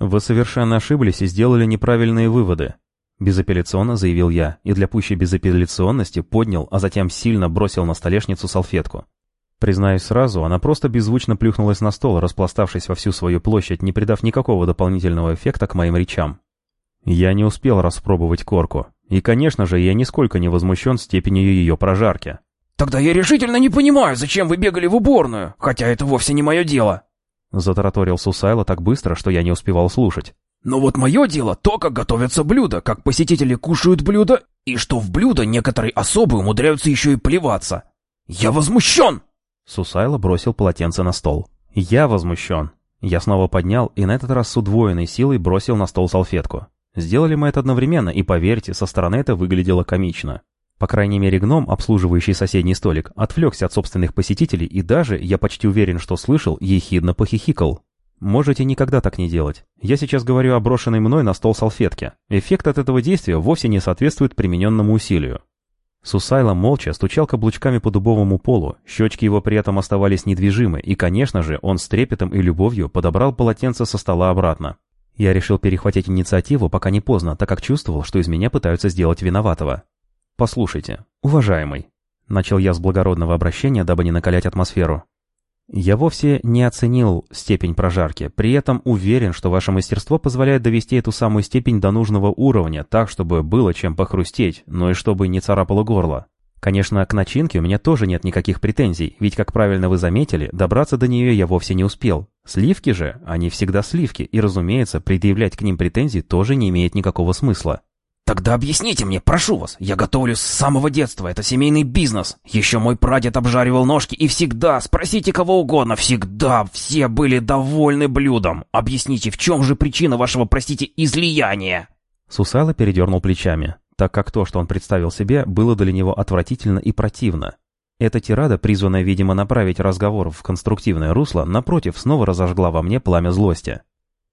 Вы совершенно ошиблись и сделали неправильные выводы. Безапелляционно заявил я, и для пущей безапелляционности поднял, а затем сильно бросил на столешницу салфетку. Признаюсь сразу, она просто беззвучно плюхнулась на стол, распластавшись во всю свою площадь, не придав никакого дополнительного эффекта к моим речам. Я не успел распробовать корку, и, конечно же, я нисколько не возмущен степенью ее прожарки. «Тогда я решительно не понимаю, зачем вы бегали в уборную, хотя это вовсе не мое дело!» Затараторил Сусайло так быстро, что я не успевал слушать. Но вот мое дело то, как готовятся блюда, как посетители кушают блюда, и что в блюда некоторые особы умудряются еще и плеваться. Я возмущен!» Сусайло бросил полотенце на стол. «Я возмущен». Я снова поднял и на этот раз с удвоенной силой бросил на стол салфетку. Сделали мы это одновременно, и поверьте, со стороны это выглядело комично. По крайней мере, гном, обслуживающий соседний столик, отвлекся от собственных посетителей и даже, я почти уверен, что слышал, ехидно похихикал. Можете никогда так не делать. Я сейчас говорю о брошенной мной на стол салфетке. Эффект от этого действия вовсе не соответствует примененному усилию. Сусайло молча стучал каблучками по дубовому полу, щечки его при этом оставались недвижимы, и, конечно же, он с трепетом и любовью подобрал полотенце со стола обратно. Я решил перехватить инициативу, пока не поздно, так как чувствовал, что из меня пытаются сделать виноватого. «Послушайте, уважаемый», — начал я с благородного обращения, дабы не накалять атмосферу. Я вовсе не оценил степень прожарки, при этом уверен, что ваше мастерство позволяет довести эту самую степень до нужного уровня, так, чтобы было чем похрустеть, но и чтобы не царапало горло. Конечно, к начинке у меня тоже нет никаких претензий, ведь, как правильно вы заметили, добраться до нее я вовсе не успел. Сливки же, они всегда сливки, и, разумеется, предъявлять к ним претензий тоже не имеет никакого смысла. «Тогда объясните мне, прошу вас. Я готовлю с самого детства, это семейный бизнес. Еще мой прадед обжаривал ножки, и всегда, спросите кого угодно, всегда все были довольны блюдом. Объясните, в чем же причина вашего, простите, излияния?» Сусало передернул плечами, так как то, что он представил себе, было для него отвратительно и противно. Эта тирада, призванная, видимо, направить разговор в конструктивное русло, напротив, снова разожгла во мне пламя злости.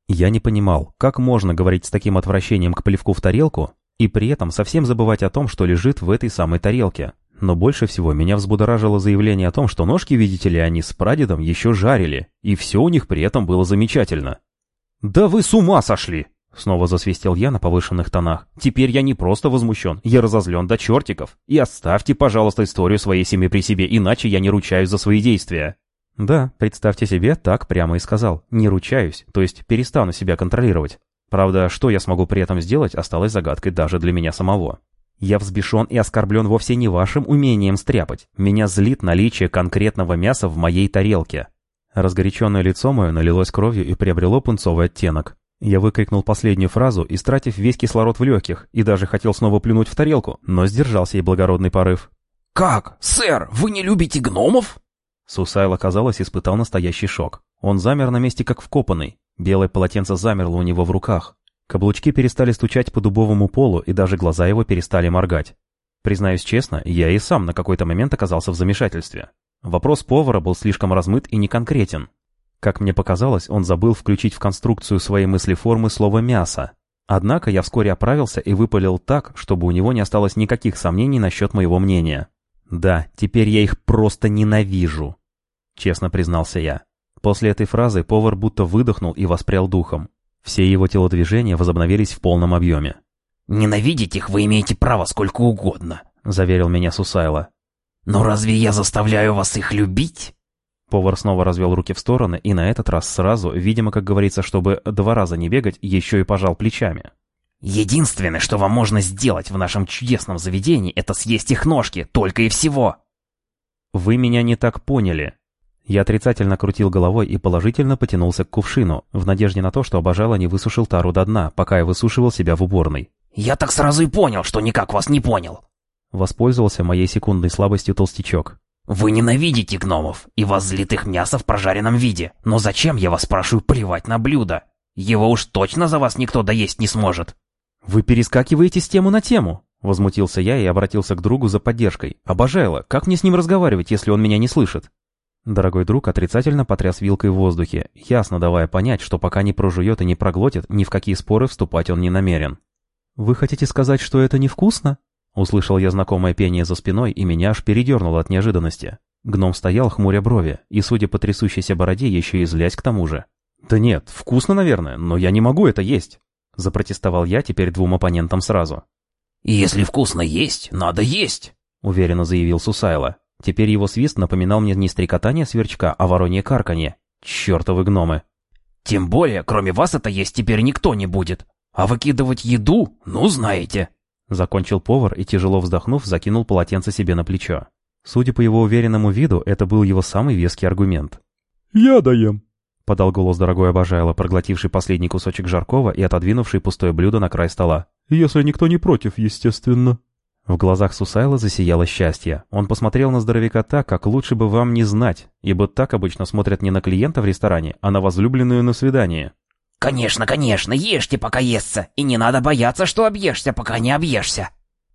Я не понимал, как можно говорить с таким отвращением к плевку в тарелку, и при этом совсем забывать о том, что лежит в этой самой тарелке. Но больше всего меня взбудоражило заявление о том, что ножки, видите ли, они с прадедом еще жарили, и все у них при этом было замечательно. «Да вы с ума сошли!» Снова засвистел я на повышенных тонах. «Теперь я не просто возмущен, я разозлен до чертиков. И оставьте, пожалуйста, историю своей семьи при себе, иначе я не ручаюсь за свои действия». Да, представьте себе, так прямо и сказал. Не ручаюсь, то есть перестану себя контролировать. Правда, что я смогу при этом сделать, осталось загадкой даже для меня самого. Я взбешен и оскорблен вовсе не вашим умением стряпать. Меня злит наличие конкретного мяса в моей тарелке. Разгоряченное лицо мое налилось кровью и приобрело пунцовый оттенок. Я выкрикнул последнюю фразу, истратив весь кислород в легких, и даже хотел снова плюнуть в тарелку, но сдержался и благородный порыв. «Как? Сэр, вы не любите гномов?» Сусайл, казалось, испытал настоящий шок. Он замер на месте как вкопанный. Белое полотенце замерло у него в руках. Каблучки перестали стучать по дубовому полу, и даже глаза его перестали моргать. Признаюсь честно, я и сам на какой-то момент оказался в замешательстве. Вопрос повара был слишком размыт и неконкретен. Как мне показалось, он забыл включить в конструкцию своей мыслеформы слово «мясо». Однако я вскоре оправился и выпалил так, чтобы у него не осталось никаких сомнений насчет моего мнения. «Да, теперь я их просто ненавижу», — честно признался я. После этой фразы повар будто выдохнул и воспрял духом. Все его телодвижения возобновились в полном объеме. «Ненавидеть их вы имеете право сколько угодно», — заверил меня Сусайло. «Но разве я заставляю вас их любить?» Повар снова развел руки в стороны и на этот раз сразу, видимо, как говорится, чтобы два раза не бегать, еще и пожал плечами. «Единственное, что вам можно сделать в нашем чудесном заведении, это съесть их ножки, только и всего!» «Вы меня не так поняли», я отрицательно крутил головой и положительно потянулся к кувшину, в надежде на то, что обожало не высушил тару до дна, пока я высушивал себя в уборной. «Я так сразу и понял, что никак вас не понял!» Воспользовался моей секундной слабостью толстячок. «Вы ненавидите гномов, и вас злит их мясо в прожаренном виде. Но зачем, я вас спрашиваю, плевать на блюдо? Его уж точно за вас никто доесть не сможет!» «Вы перескакиваете с тему на тему!» Возмутился я и обратился к другу за поддержкой. «Обожайло, как мне с ним разговаривать, если он меня не слышит?» Дорогой друг отрицательно потряс вилкой в воздухе, ясно давая понять, что пока не прожует и не проглотит, ни в какие споры вступать он не намерен. «Вы хотите сказать, что это невкусно?» Услышал я знакомое пение за спиной, и меня аж передернуло от неожиданности. Гном стоял, хмуря брови, и, судя по трясущейся бороде, еще и злясь к тому же. «Да нет, вкусно, наверное, но я не могу это есть!» Запротестовал я теперь двум оппонентам сразу. Если вкусно есть, надо есть. Уверенно заявил Сусайло. Теперь его свист напоминал мне не стрекотание сверчка, а воронье карканье. Чёртовы гномы. Тем более, кроме вас это есть теперь никто не будет. А выкидывать еду, ну знаете. Закончил повар и, тяжело вздохнув, закинул полотенце себе на плечо. Судя по его уверенному виду, это был его самый веский аргумент. «Я доем», — подал голос дорогой обожайло, проглотивший последний кусочек жаркого и отодвинувший пустое блюдо на край стола. «Если никто не против, естественно». В глазах Сусайла засияло счастье. Он посмотрел на здоровяка так, как лучше бы вам не знать, ибо так обычно смотрят не на клиента в ресторане, а на возлюбленную на свидание. «Конечно, конечно, ешьте, пока естся, и не надо бояться, что объешься, пока не объешься».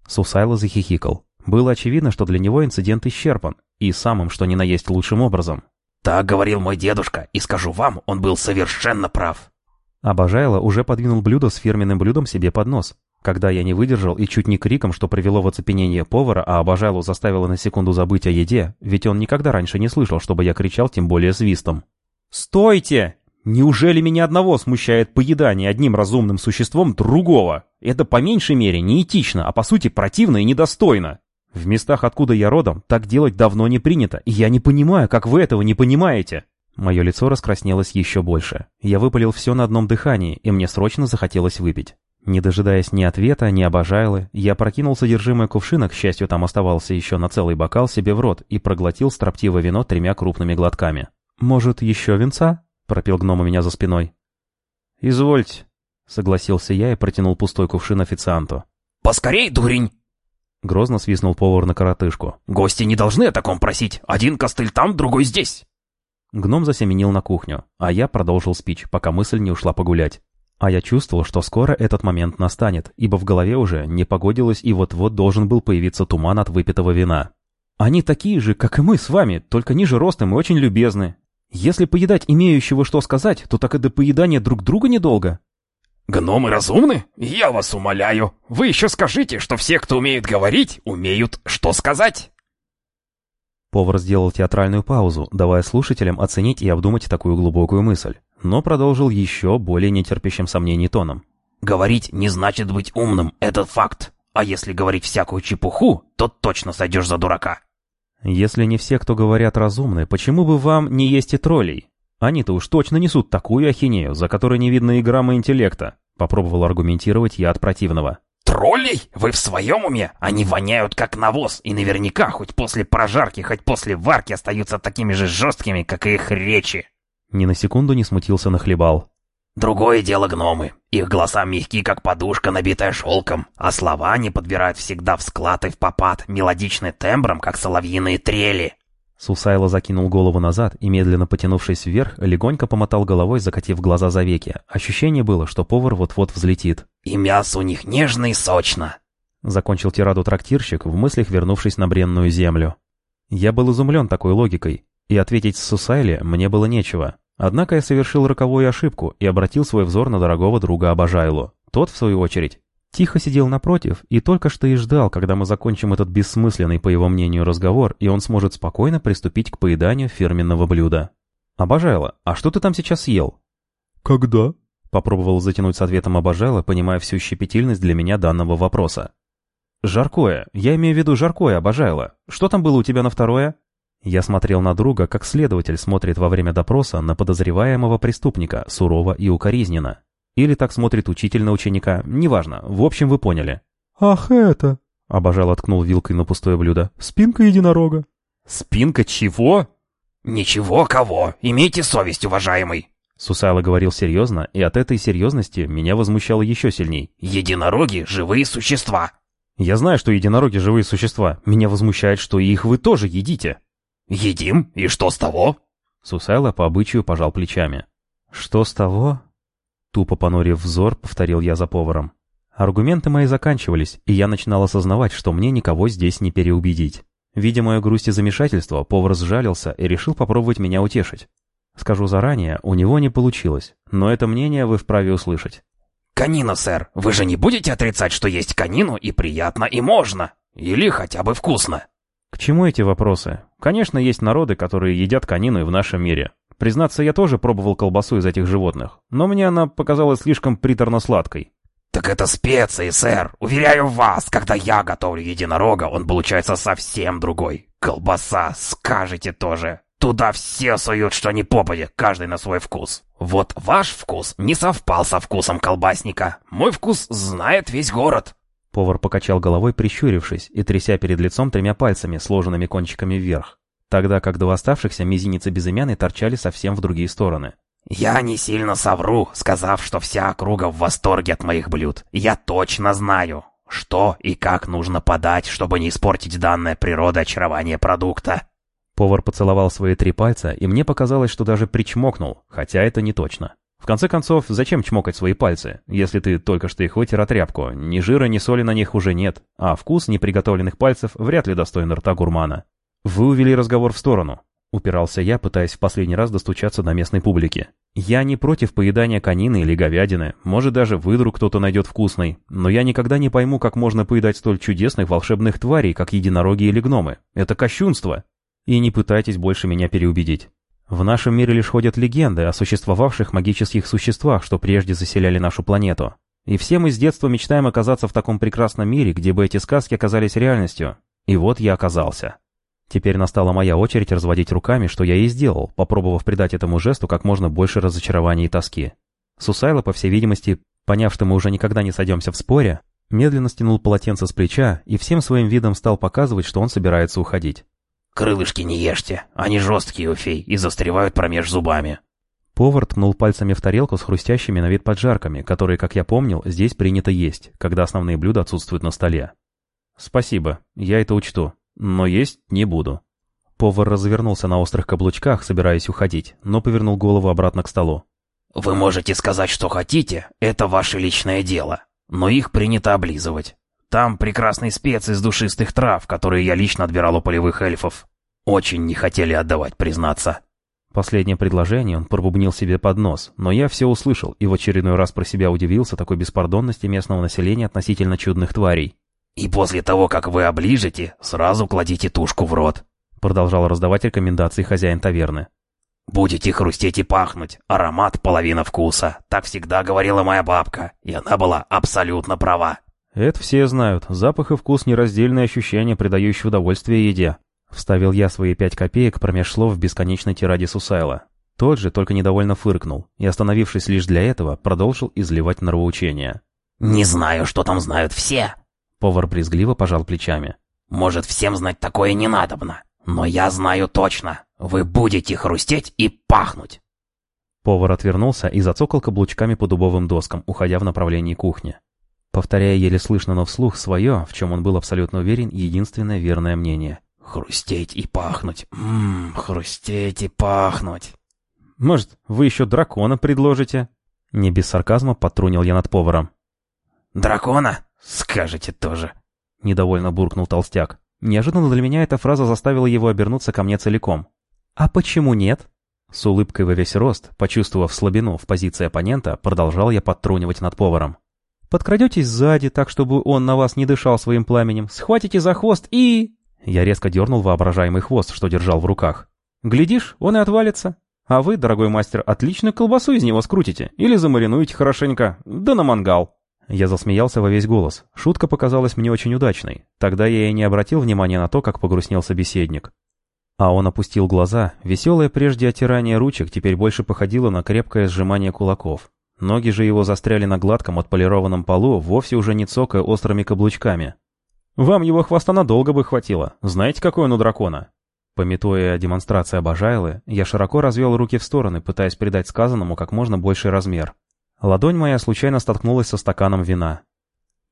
Сусайло захихикал. Было очевидно, что для него инцидент исчерпан, и самым, что ни на есть лучшим образом. «Так говорил мой дедушка, и скажу вам, он был совершенно прав». Обожайло уже подвинул блюдо с фирменным блюдом себе под нос, когда я не выдержал и чуть не криком, что привело в оцепенение повара, а Обожайлу заставило на секунду забыть о еде, ведь он никогда раньше не слышал, чтобы я кричал, тем более свистом. «Стойте! Неужели меня одного смущает поедание одним разумным существом другого? Это по меньшей мере неэтично, а по сути противно и недостойно. В местах, откуда я родом, так делать давно не принято, и я не понимаю, как вы этого не понимаете». Мое лицо раскраснелось еще больше. Я выпалил все на одном дыхании, и мне срочно захотелось выпить. Не дожидаясь ни ответа, ни обожайлы, я прокинул содержимое кувшина, к счастью, там оставался еще на целый бокал себе в рот и проглотил строптивое вино тремя крупными глотками. «Может, еще венца?» — пропел гном у меня за спиной. «Извольте», — согласился я и протянул пустой кувшин официанту. «Поскорей, дурень!» Грозно свистнул повар на коротышку. «Гости не должны о таком просить. Один костыль там, другой здесь». Гном засеменил на кухню, а я продолжил спич, пока мысль не ушла погулять. А я чувствовал, что скоро этот момент настанет, ибо в голове уже не погодилось и вот-вот должен был появиться туман от выпитого вина. Они такие же, как и мы с вами, только ниже ростом и очень любезны. Если поедать имеющего что сказать, то так и до поедания друг друга недолго. «Гномы разумны? Я вас умоляю. Вы еще скажите, что все, кто умеет говорить, умеют что сказать». Повар сделал театральную паузу, давая слушателям оценить и обдумать такую глубокую мысль но продолжил еще более нетерпящим сомнений тоном. «Говорить не значит быть умным, это факт. А если говорить всякую чепуху, то точно сойдешь за дурака». «Если не все, кто говорят, разумны, почему бы вам не есть и троллей? Они-то уж точно несут такую ахинею, за которой не видно и грамма интеллекта», — попробовал аргументировать я от противного. «Троллей? Вы в своем уме? Они воняют как навоз, и наверняка хоть после прожарки, хоть после варки остаются такими же жесткими, как и их речи». Ни на секунду не смутился нахлебал. Другое дело гномы. Их голоса мягки, как подушка, набитая шелком, а слова они подбирают всегда в склад и в попад, мелодичный тембром, как соловьиные трели. Сусайло закинул голову назад и, медленно потянувшись вверх, легонько помотал головой, закатив глаза за веки. Ощущение было, что повар вот-вот взлетит. «И мясо у них нежно и сочно!» Закончил тираду трактирщик, в мыслях вернувшись на бренную землю. Я был изумлен такой логикой, и ответить Сусайле мне было нечего. Однако я совершил роковую ошибку и обратил свой взор на дорогого друга Обожайлу. Тот, в свою очередь, тихо сидел напротив и только что и ждал, когда мы закончим этот бессмысленный, по его мнению, разговор, и он сможет спокойно приступить к поеданию фирменного блюда. «Обожайло, а что ты там сейчас съел?» «Когда?» — попробовал затянуть с ответом Обожайло, понимая всю щепетильность для меня данного вопроса. «Жаркое. Я имею в виду жаркое, Обожайло. Что там было у тебя на второе?» Я смотрел на друга, как следователь смотрит во время допроса на подозреваемого преступника, сурово и укоризненно. Или так смотрит учитель на ученика, неважно, в общем вы поняли. «Ах, это...» — обожал откнул вилкой на пустое блюдо. «Спинка единорога». «Спинка чего?» «Ничего, кого? Имейте совесть, уважаемый!» Сусайло говорил серьезно, и от этой серьезности меня возмущало еще сильней. «Единороги — живые существа!» «Я знаю, что единороги — живые существа. Меня возмущает, что и их вы тоже едите!» «Едим? И что с того?» Сусайло по обычаю пожал плечами. «Что с того?» Тупо понурив взор, повторил я за поваром. Аргументы мои заканчивались, и я начинал осознавать, что мне никого здесь не переубедить. Видя мою грусть и замешательство, повар сжалился и решил попробовать меня утешить. Скажу заранее, у него не получилось, но это мнение вы вправе услышать. «Канина, сэр, вы же не будете отрицать, что есть канину и приятно, и можно? Или хотя бы вкусно?» К чему эти вопросы? Конечно, есть народы, которые едят конину и в нашем мире. Признаться, я тоже пробовал колбасу из этих животных, но мне она показалась слишком приторно-сладкой. «Так это специи, сэр. Уверяю вас, когда я готовлю единорога, он получается совсем другой. Колбаса, скажете тоже. Туда все суют, что не попадя, каждый на свой вкус. Вот ваш вкус не совпал со вкусом колбасника. Мой вкус знает весь город». Повар покачал головой, прищурившись и тряся перед лицом тремя пальцами, сложенными кончиками вверх, тогда как два оставшихся мизинец и безымянный торчали совсем в другие стороны. «Я не сильно совру, сказав, что вся округа в восторге от моих блюд. Я точно знаю, что и как нужно подать, чтобы не испортить данное природой очарование продукта». Повар поцеловал свои три пальца, и мне показалось, что даже причмокнул, хотя это не точно. В конце концов, зачем чмокать свои пальцы, если ты только что их вытер тряпку? Ни жира, ни соли на них уже нет, а вкус неприготовленных пальцев вряд ли достоин рта гурмана. Вы увели разговор в сторону. Упирался я, пытаясь в последний раз достучаться до местной публики. Я не против поедания конины или говядины, может даже выдру кто-то найдет вкусной, но я никогда не пойму, как можно поедать столь чудесных волшебных тварей, как единороги или гномы. Это кощунство. И не пытайтесь больше меня переубедить. В нашем мире лишь ходят легенды о существовавших магических существах, что прежде заселяли нашу планету. И все мы с детства мечтаем оказаться в таком прекрасном мире, где бы эти сказки оказались реальностью. И вот я оказался. Теперь настала моя очередь разводить руками, что я и сделал, попробовав придать этому жесту как можно больше разочарования и тоски. Сусайло, по всей видимости, поняв, что мы уже никогда не сойдемся в споре, медленно стянул полотенце с плеча и всем своим видом стал показывать, что он собирается уходить. «Крылышки не ешьте, они жесткие у фей и застревают промеж зубами». Повар ткнул пальцами в тарелку с хрустящими на вид поджарками, которые, как я помнил, здесь принято есть, когда основные блюда отсутствуют на столе. «Спасибо, я это учту», но есть не буду. Повар развернулся на острых каблучках, собираясь уходить, но повернул голову обратно к столу. «Вы можете сказать, что хотите, это ваше личное дело, но их принято облизывать. Там прекрасные специи из душистых трав, которые я лично отбирал у полевых эльфов. Очень не хотели отдавать, признаться». Последнее предложение он пробубнил себе под нос, но я все услышал и в очередной раз про себя удивился такой беспардонности местного населения относительно чудных тварей. «И после того, как вы оближете, сразу кладите тушку в рот», продолжал раздавать рекомендации хозяин таверны. «Будете хрустеть и пахнуть. Аромат — половина вкуса. Так всегда говорила моя бабка, и она была абсолютно права». «Это все знают. Запах и вкус — нераздельные ощущения, придающие удовольствие еде». Вставил я свои пять копеек промеж слов в бесконечной тираде Сусайла. Тот же только недовольно фыркнул и, остановившись лишь для этого, продолжил изливать нравоучения. «Не знаю, что там знают все, Повар брезгливо пожал плечами. «Может, всем знать такое не надобно, но я знаю точно. Вы будете хрустеть и пахнуть!» Повар отвернулся и зацокал каблучками по дубовым доскам, уходя в направлении кухни. Повторяя еле слышно, но вслух свое, в чем он был абсолютно уверен, единственное верное мнение. «Хрустеть и пахнуть! Ммм, хрустеть и пахнуть!» «Может, вы еще дракона предложите?» Не без сарказма потрунил я над поваром. «Дракона? «Скажете тоже», — недовольно буркнул толстяк. Неожиданно для меня эта фраза заставила его обернуться ко мне целиком. «А почему нет?» С улыбкой во весь рост, почувствовав слабину в позиции оппонента, продолжал я подтрунивать над поваром. «Подкрадетесь сзади, так чтобы он на вас не дышал своим пламенем, схватите за хвост и...» Я резко дернул воображаемый хвост, что держал в руках. «Глядишь, он и отвалится. А вы, дорогой мастер, отлично колбасу из него скрутите или замаринуете хорошенько, да на мангал». Я засмеялся во весь голос. Шутка показалась мне очень удачной. Тогда я и не обратил внимания на то, как погрустнел собеседник. А он опустил глаза. Веселое прежде отирание ручек теперь больше походило на крепкое сжимание кулаков. Ноги же его застряли на гладком отполированном полу, вовсе уже не цокая острыми каблучками. «Вам его хвоста надолго бы хватило. Знаете, какой он у дракона?» Пометуя демонстрации обожайлы, я широко развел руки в стороны, пытаясь придать сказанному как можно больший размер. Ладонь моя случайно столкнулась со стаканом вина.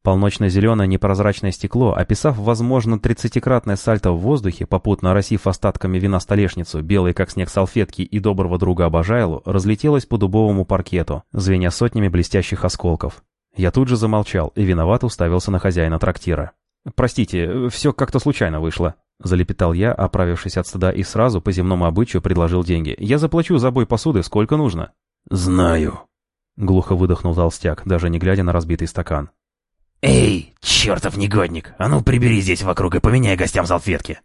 Полночно-зеленое непрозрачное стекло, описав, возможно, тридцатикратное сальто в воздухе, попутно оросив остатками вина столешницу, белой как снег салфетки и доброго друга обожайлу, разлетелось по дубовому паркету, звеня сотнями блестящих осколков. Я тут же замолчал и виновато уставился на хозяина трактира. «Простите, все как-то случайно вышло», — залепетал я, оправившись от стыда, и сразу по земному обычаю предложил деньги. «Я заплачу за бой посуды сколько нужно». «Знаю», Глухо выдохнул толстяк, даже не глядя на разбитый стакан. «Эй, чертов негодник! А ну прибери здесь вокруг и поменяй гостям салфетки!»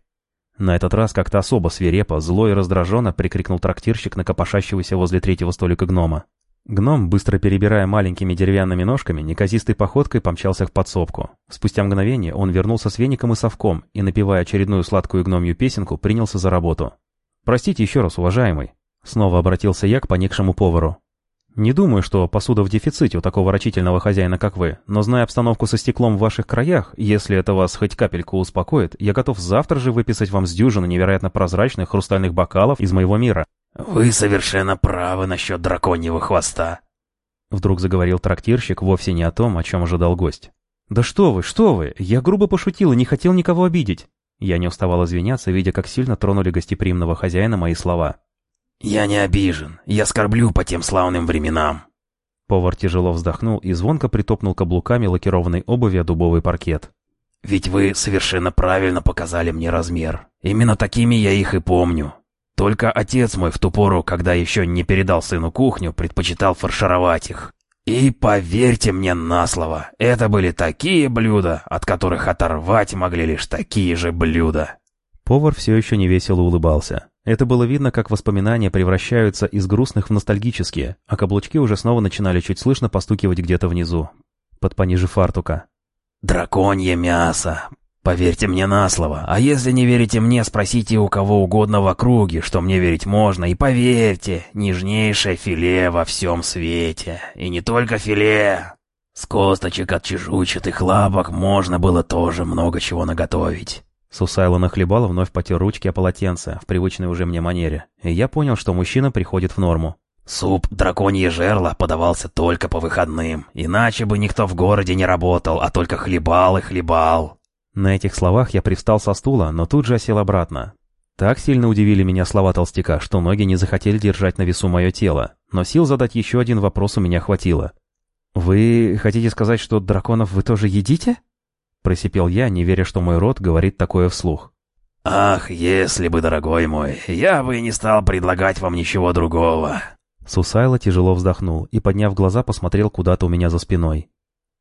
На этот раз как-то особо свирепо, зло и раздраженно прикрикнул трактирщик на копошащегося возле третьего столика гнома. Гном, быстро перебирая маленькими деревянными ножками, неказистой походкой помчался в подсобку. Спустя мгновение он вернулся с веником и совком и, напевая очередную сладкую гномью песенку, принялся за работу. «Простите еще раз, уважаемый», — снова обратился я к поникшему повару. «Не думаю, что посуда в дефиците у такого рачительного хозяина, как вы, но зная обстановку со стеклом в ваших краях, если это вас хоть капельку успокоит, я готов завтра же выписать вам с дюжины невероятно прозрачных хрустальных бокалов из моего мира». «Вы совершенно правы насчет драконьего хвоста», — вдруг заговорил трактирщик вовсе не о том, о чем ожидал гость. «Да что вы, что вы! Я грубо пошутил и не хотел никого обидеть!» Я не уставал извиняться, видя, как сильно тронули гостеприимного хозяина мои слова. «Я не обижен. Я скорблю по тем славным временам». Повар тяжело вздохнул и звонко притопнул каблуками лакированной обуви о дубовый паркет. «Ведь вы совершенно правильно показали мне размер. Именно такими я их и помню. Только отец мой в ту пору, когда еще не передал сыну кухню, предпочитал фаршировать их. И поверьте мне на слово, это были такие блюда, от которых оторвать могли лишь такие же блюда». Повар все еще невесело улыбался. Это было видно, как воспоминания превращаются из грустных в ностальгические, а каблучки уже снова начинали чуть слышно постукивать где-то внизу, под пониже фартука. «Драконье мясо! Поверьте мне на слово, а если не верите мне, спросите у кого угодно в округе, что мне верить можно, и поверьте, нежнейшее филе во всем свете, и не только филе!» С косточек от чешуйчатых лапок можно было тоже много чего наготовить. Сусайло нахлебала, вновь потер ручки о полотенце, в привычной уже мне манере, и я понял, что мужчина приходит в норму. Суп драконье жерло подавался только по выходным, иначе бы никто в городе не работал, а только хлебал и хлебал. На этих словах я привстал со стула, но тут же осел обратно. Так сильно удивили меня слова толстяка, что ноги не захотели держать на весу мое тело, но сил задать еще один вопрос у меня хватило. «Вы хотите сказать, что драконов вы тоже едите?» Просипел я, не веря, что мой рот говорит такое вслух. «Ах, если бы, дорогой мой, я бы не стал предлагать вам ничего другого!» Сусайло тяжело вздохнул и, подняв глаза, посмотрел куда-то у меня за спиной.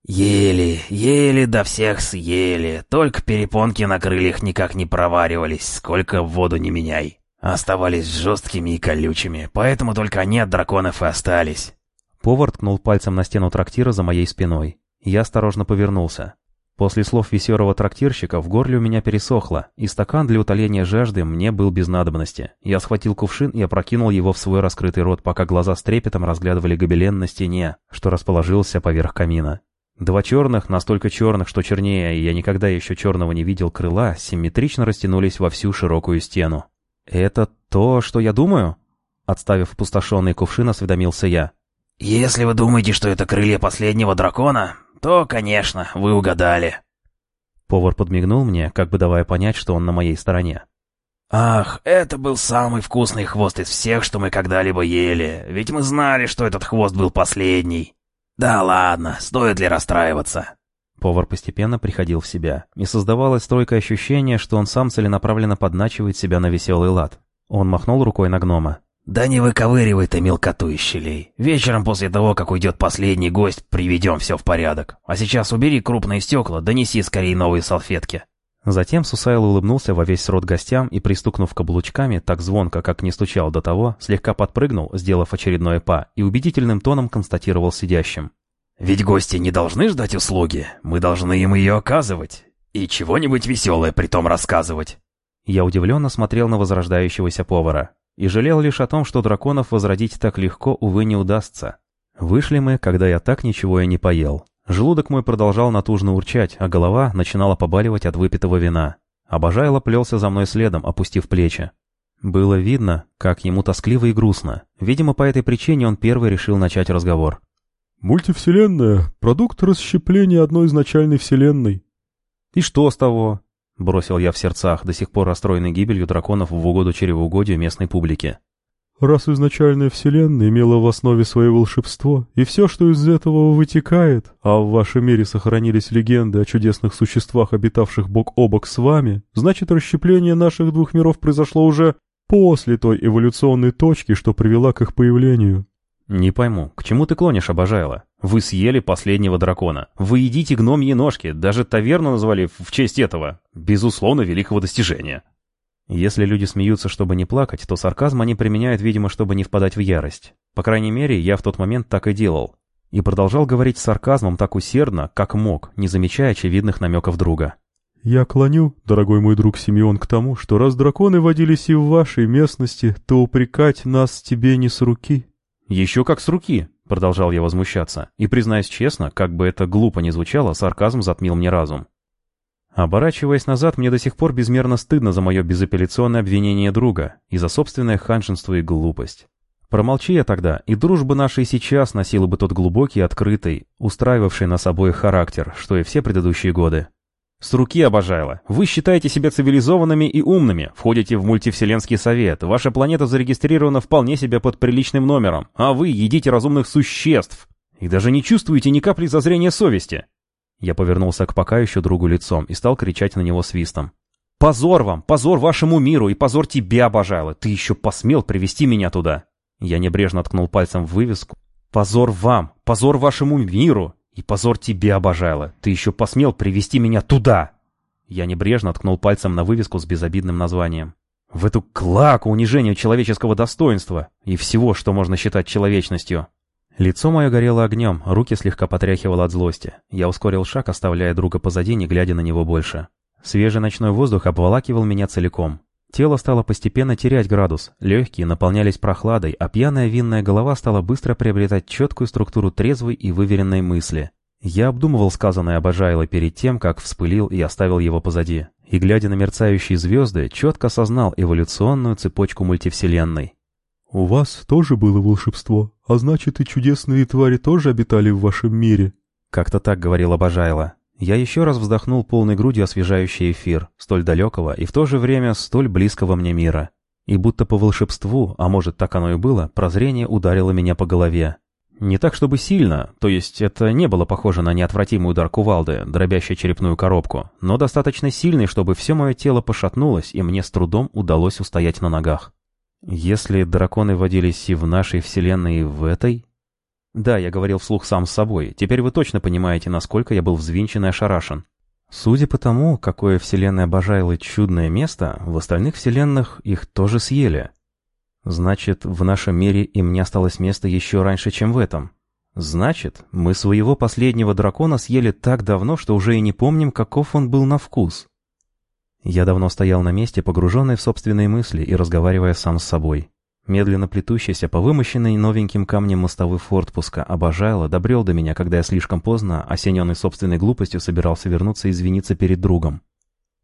«Еле, еле до всех съели, только перепонки на крыльях никак не проваривались, сколько в воду не меняй. Оставались жесткими и колючими, поэтому только они от драконов и остались». Повар ткнул пальцем на стену трактира за моей спиной. Я осторожно повернулся. После слов веселого трактирщика в горле у меня пересохло, и стакан для утоления жажды мне был без надобности. Я схватил кувшин и опрокинул его в свой раскрытый рот, пока глаза с трепетом разглядывали гобелен на стене, что расположился поверх камина. Два черных, настолько черных, что чернее, и я никогда еще черного не видел крыла, симметрично растянулись во всю широкую стену. «Это то, что я думаю?» Отставив опустошенный кувшин, осведомился я. «Если вы думаете, что это крылья последнего дракона, то, конечно, вы угадали». Повар подмигнул мне, как бы давая понять, что он на моей стороне. «Ах, это был самый вкусный хвост из всех, что мы когда-либо ели, ведь мы знали, что этот хвост был последний. Да ладно, стоит ли расстраиваться?» Повар постепенно приходил в себя, и создавалось стойкое ощущение, что он сам целенаправленно подначивает себя на веселый лад. Он махнул рукой на гнома. «Да не выковыривай ты мелкоту из щелей. Вечером после того, как уйдет последний гость, приведем все в порядок. А сейчас убери крупные стекла, донеси скорее новые салфетки». Затем Сусайл улыбнулся во весь рот гостям и, пристукнув каблучками, так звонко, как не стучал до того, слегка подпрыгнул, сделав очередное па, и убедительным тоном констатировал сидящим. «Ведь гости не должны ждать услуги, мы должны им ее оказывать. И чего-нибудь веселое при том рассказывать». Я удивленно смотрел на возрождающегося повара и жалел лишь о том, что драконов возродить так легко, увы, не удастся. Вышли мы, когда я так ничего и не поел. Желудок мой продолжал натужно урчать, а голова начинала побаливать от выпитого вина. Обожайло плелся за мной следом, опустив плечи. Было видно, как ему тоскливо и грустно. Видимо, по этой причине он первый решил начать разговор. «Мультивселенная — продукт расщепления одной изначальной вселенной». «И что с того?» — бросил я в сердцах, до сих пор расстроенный гибелью драконов в угоду чревоугодию местной публики. «Раз изначальная вселенная имела в основе свое волшебство, и все, что из этого вытекает, а в вашем мире сохранились легенды о чудесных существах, обитавших бок о бок с вами, значит, расщепление наших двух миров произошло уже после той эволюционной точки, что привела к их появлению». «Не пойму, к чему ты клонишь, обожайла? Вы съели последнего дракона. Вы едите гномьи ножки, даже таверну назвали в честь этого. Безусловно, великого достижения». Если люди смеются, чтобы не плакать, то сарказм они применяют, видимо, чтобы не впадать в ярость. По крайней мере, я в тот момент так и делал. И продолжал говорить с сарказмом так усердно, как мог, не замечая очевидных намеков друга. «Я клоню, дорогой мой друг Симеон, к тому, что раз драконы водились и в вашей местности, то упрекать нас тебе не с руки». «Еще как с руки», — продолжал я возмущаться. И, признаюсь честно, как бы это глупо ни звучало, сарказм затмил мне разум. Оборачиваясь назад, мне до сих пор безмерно стыдно за мое безапелляционное обвинение друга и за собственное ханженство и глупость. Промолчи я тогда, и дружба наша и сейчас носила бы тот глубокий, открытый, устраивавший нас обоих характер, что и все предыдущие годы. С руки обожала. Вы считаете себя цивилизованными и умными, входите в мультивселенский совет, ваша планета зарегистрирована вполне себе под приличным номером, а вы едите разумных существ и даже не чувствуете ни капли зазрения совести. Я повернулся к пока еще другу лицом и стал кричать на него свистом. «Позор вам! Позор вашему миру! И позор тебе, обожала! Ты еще посмел привести меня туда!» Я небрежно ткнул пальцем в вывеску. «Позор вам! Позор вашему миру! И позор тебе, обожала! Ты еще посмел привести меня туда!» Я небрежно ткнул пальцем на вывеску с безобидным названием. «В эту клаку унижения человеческого достоинства и всего, что можно считать человечностью!» Лицо мое горело огнем, руки слегка потряхивало от злости. Я ускорил шаг, оставляя друга позади, не глядя на него больше. Свежий ночной воздух обволакивал меня целиком. Тело стало постепенно терять градус, легкие наполнялись прохладой, а пьяная винная голова стала быстро приобретать четкую структуру трезвой и выверенной мысли. Я обдумывал сказанное обожайло перед тем, как вспылил и оставил его позади. И, глядя на мерцающие звезды, четко осознал эволюционную цепочку мультивселенной. «У вас тоже было волшебство, а значит и чудесные твари тоже обитали в вашем мире». Как-то так говорил Обожайло. Я еще раз вздохнул полной грудью освежающий эфир, столь далекого и в то же время столь близкого мне мира. И будто по волшебству, а может так оно и было, прозрение ударило меня по голове. Не так, чтобы сильно, то есть это не было похоже на неотвратимый удар кувалды, дробящий черепную коробку, но достаточно сильный, чтобы все мое тело пошатнулось, и мне с трудом удалось устоять на ногах. Если драконы водились и в нашей вселенной, и в этой... Да, я говорил вслух сам с собой. Теперь вы точно понимаете, насколько я был взвинчен и ошарашен. Судя по тому, какое вселенная обожала чудное место, в остальных вселенных их тоже съели. Значит, в нашем мире им не осталось места еще раньше, чем в этом. Значит, мы своего последнего дракона съели так давно, что уже и не помним, каков он был на вкус. Я давно стоял на месте, погруженный в собственные мысли и разговаривая сам с собой. Медленно плетущийся по вымощенной новеньким камнем мостовой фортпуска обожала, добрел до меня, когда я слишком поздно, осененный собственной глупостью, собирался вернуться и извиниться перед другом.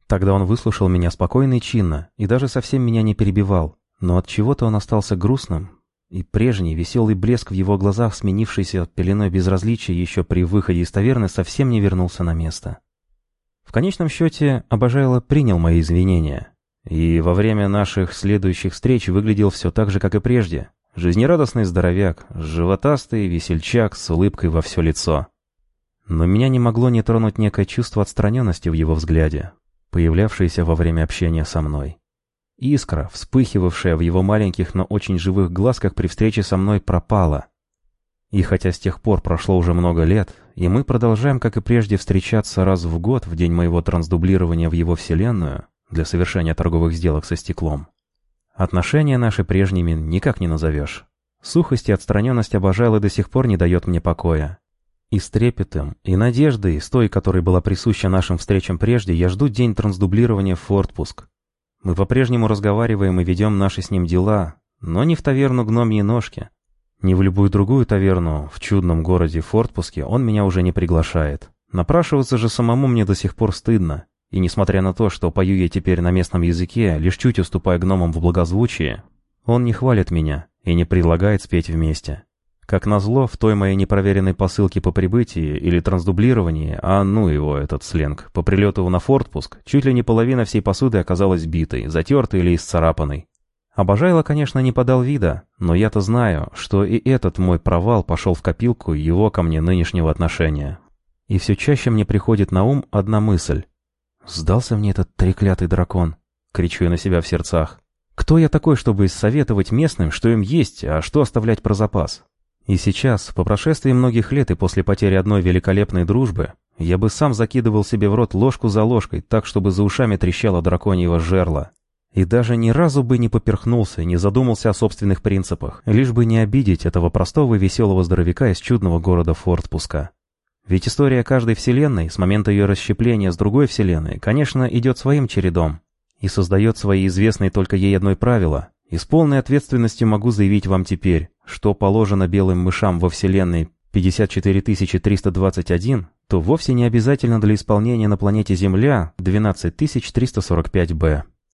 Тогда он выслушал меня спокойно и чинно, и даже совсем меня не перебивал, но от чего то он остался грустным, и прежний веселый блеск в его глазах, сменившийся пеленой безразличия еще при выходе из таверны, совсем не вернулся на место. В конечном счете, Обожайло принял мои извинения. И во время наших следующих встреч выглядел все так же, как и прежде. Жизнерадостный здоровяк, животастый весельчак с улыбкой во все лицо. Но меня не могло не тронуть некое чувство отстраненности в его взгляде, появлявшееся во время общения со мной. Искра, вспыхивавшая в его маленьких, но очень живых глазках при встрече со мной, пропала. И хотя с тех пор прошло уже много лет, и мы продолжаем, как и прежде, встречаться раз в год в день моего трансдублирования в его вселенную для совершения торговых сделок со стеклом, отношения наши прежними никак не назовешь. Сухость и отстраненность обожала до сих пор не дает мне покоя. И с трепетом, и надеждой, с той, которой была присуща нашим встречам прежде, я жду день трансдублирования в Фортпуск. Мы по-прежнему разговариваем и ведем наши с ним дела, но не в таверну гномьи ножки, ни в любую другую таверну в чудном городе Фортпуске он меня уже не приглашает. Напрашиваться же самому мне до сих пор стыдно. И несмотря на то, что пою я теперь на местном языке, лишь чуть уступая гномам в благозвучии, он не хвалит меня и не предлагает спеть вместе. Как назло, в той моей непроверенной посылке по прибытии или трансдублировании, а ну его этот сленг, по прилету на фортпуск, чуть ли не половина всей посуды оказалась битой, затертой или исцарапанной. Обожайло, конечно, не подал вида, но я-то знаю, что и этот мой провал пошел в копилку его ко мне нынешнего отношения. И все чаще мне приходит на ум одна мысль. «Сдался мне этот треклятый дракон», — кричу я на себя в сердцах. «Кто я такой, чтобы советовать местным, что им есть, а что оставлять про запас?» И сейчас, по прошествии многих лет и после потери одной великолепной дружбы, я бы сам закидывал себе в рот ложку за ложкой, так, чтобы за ушами трещало драконьего жерла. И даже ни разу бы не поперхнулся, не задумался о собственных принципах, лишь бы не обидеть этого простого и веселого здоровяка из чудного города Фортпуска. Ведь история каждой вселенной, с момента ее расщепления с другой вселенной, конечно, идет своим чередом и создает свои известные только ей одной правила. И с полной ответственностью могу заявить вам теперь, что положено белым мышам во вселенной 54321, то вовсе не обязательно для исполнения на планете Земля 12345b.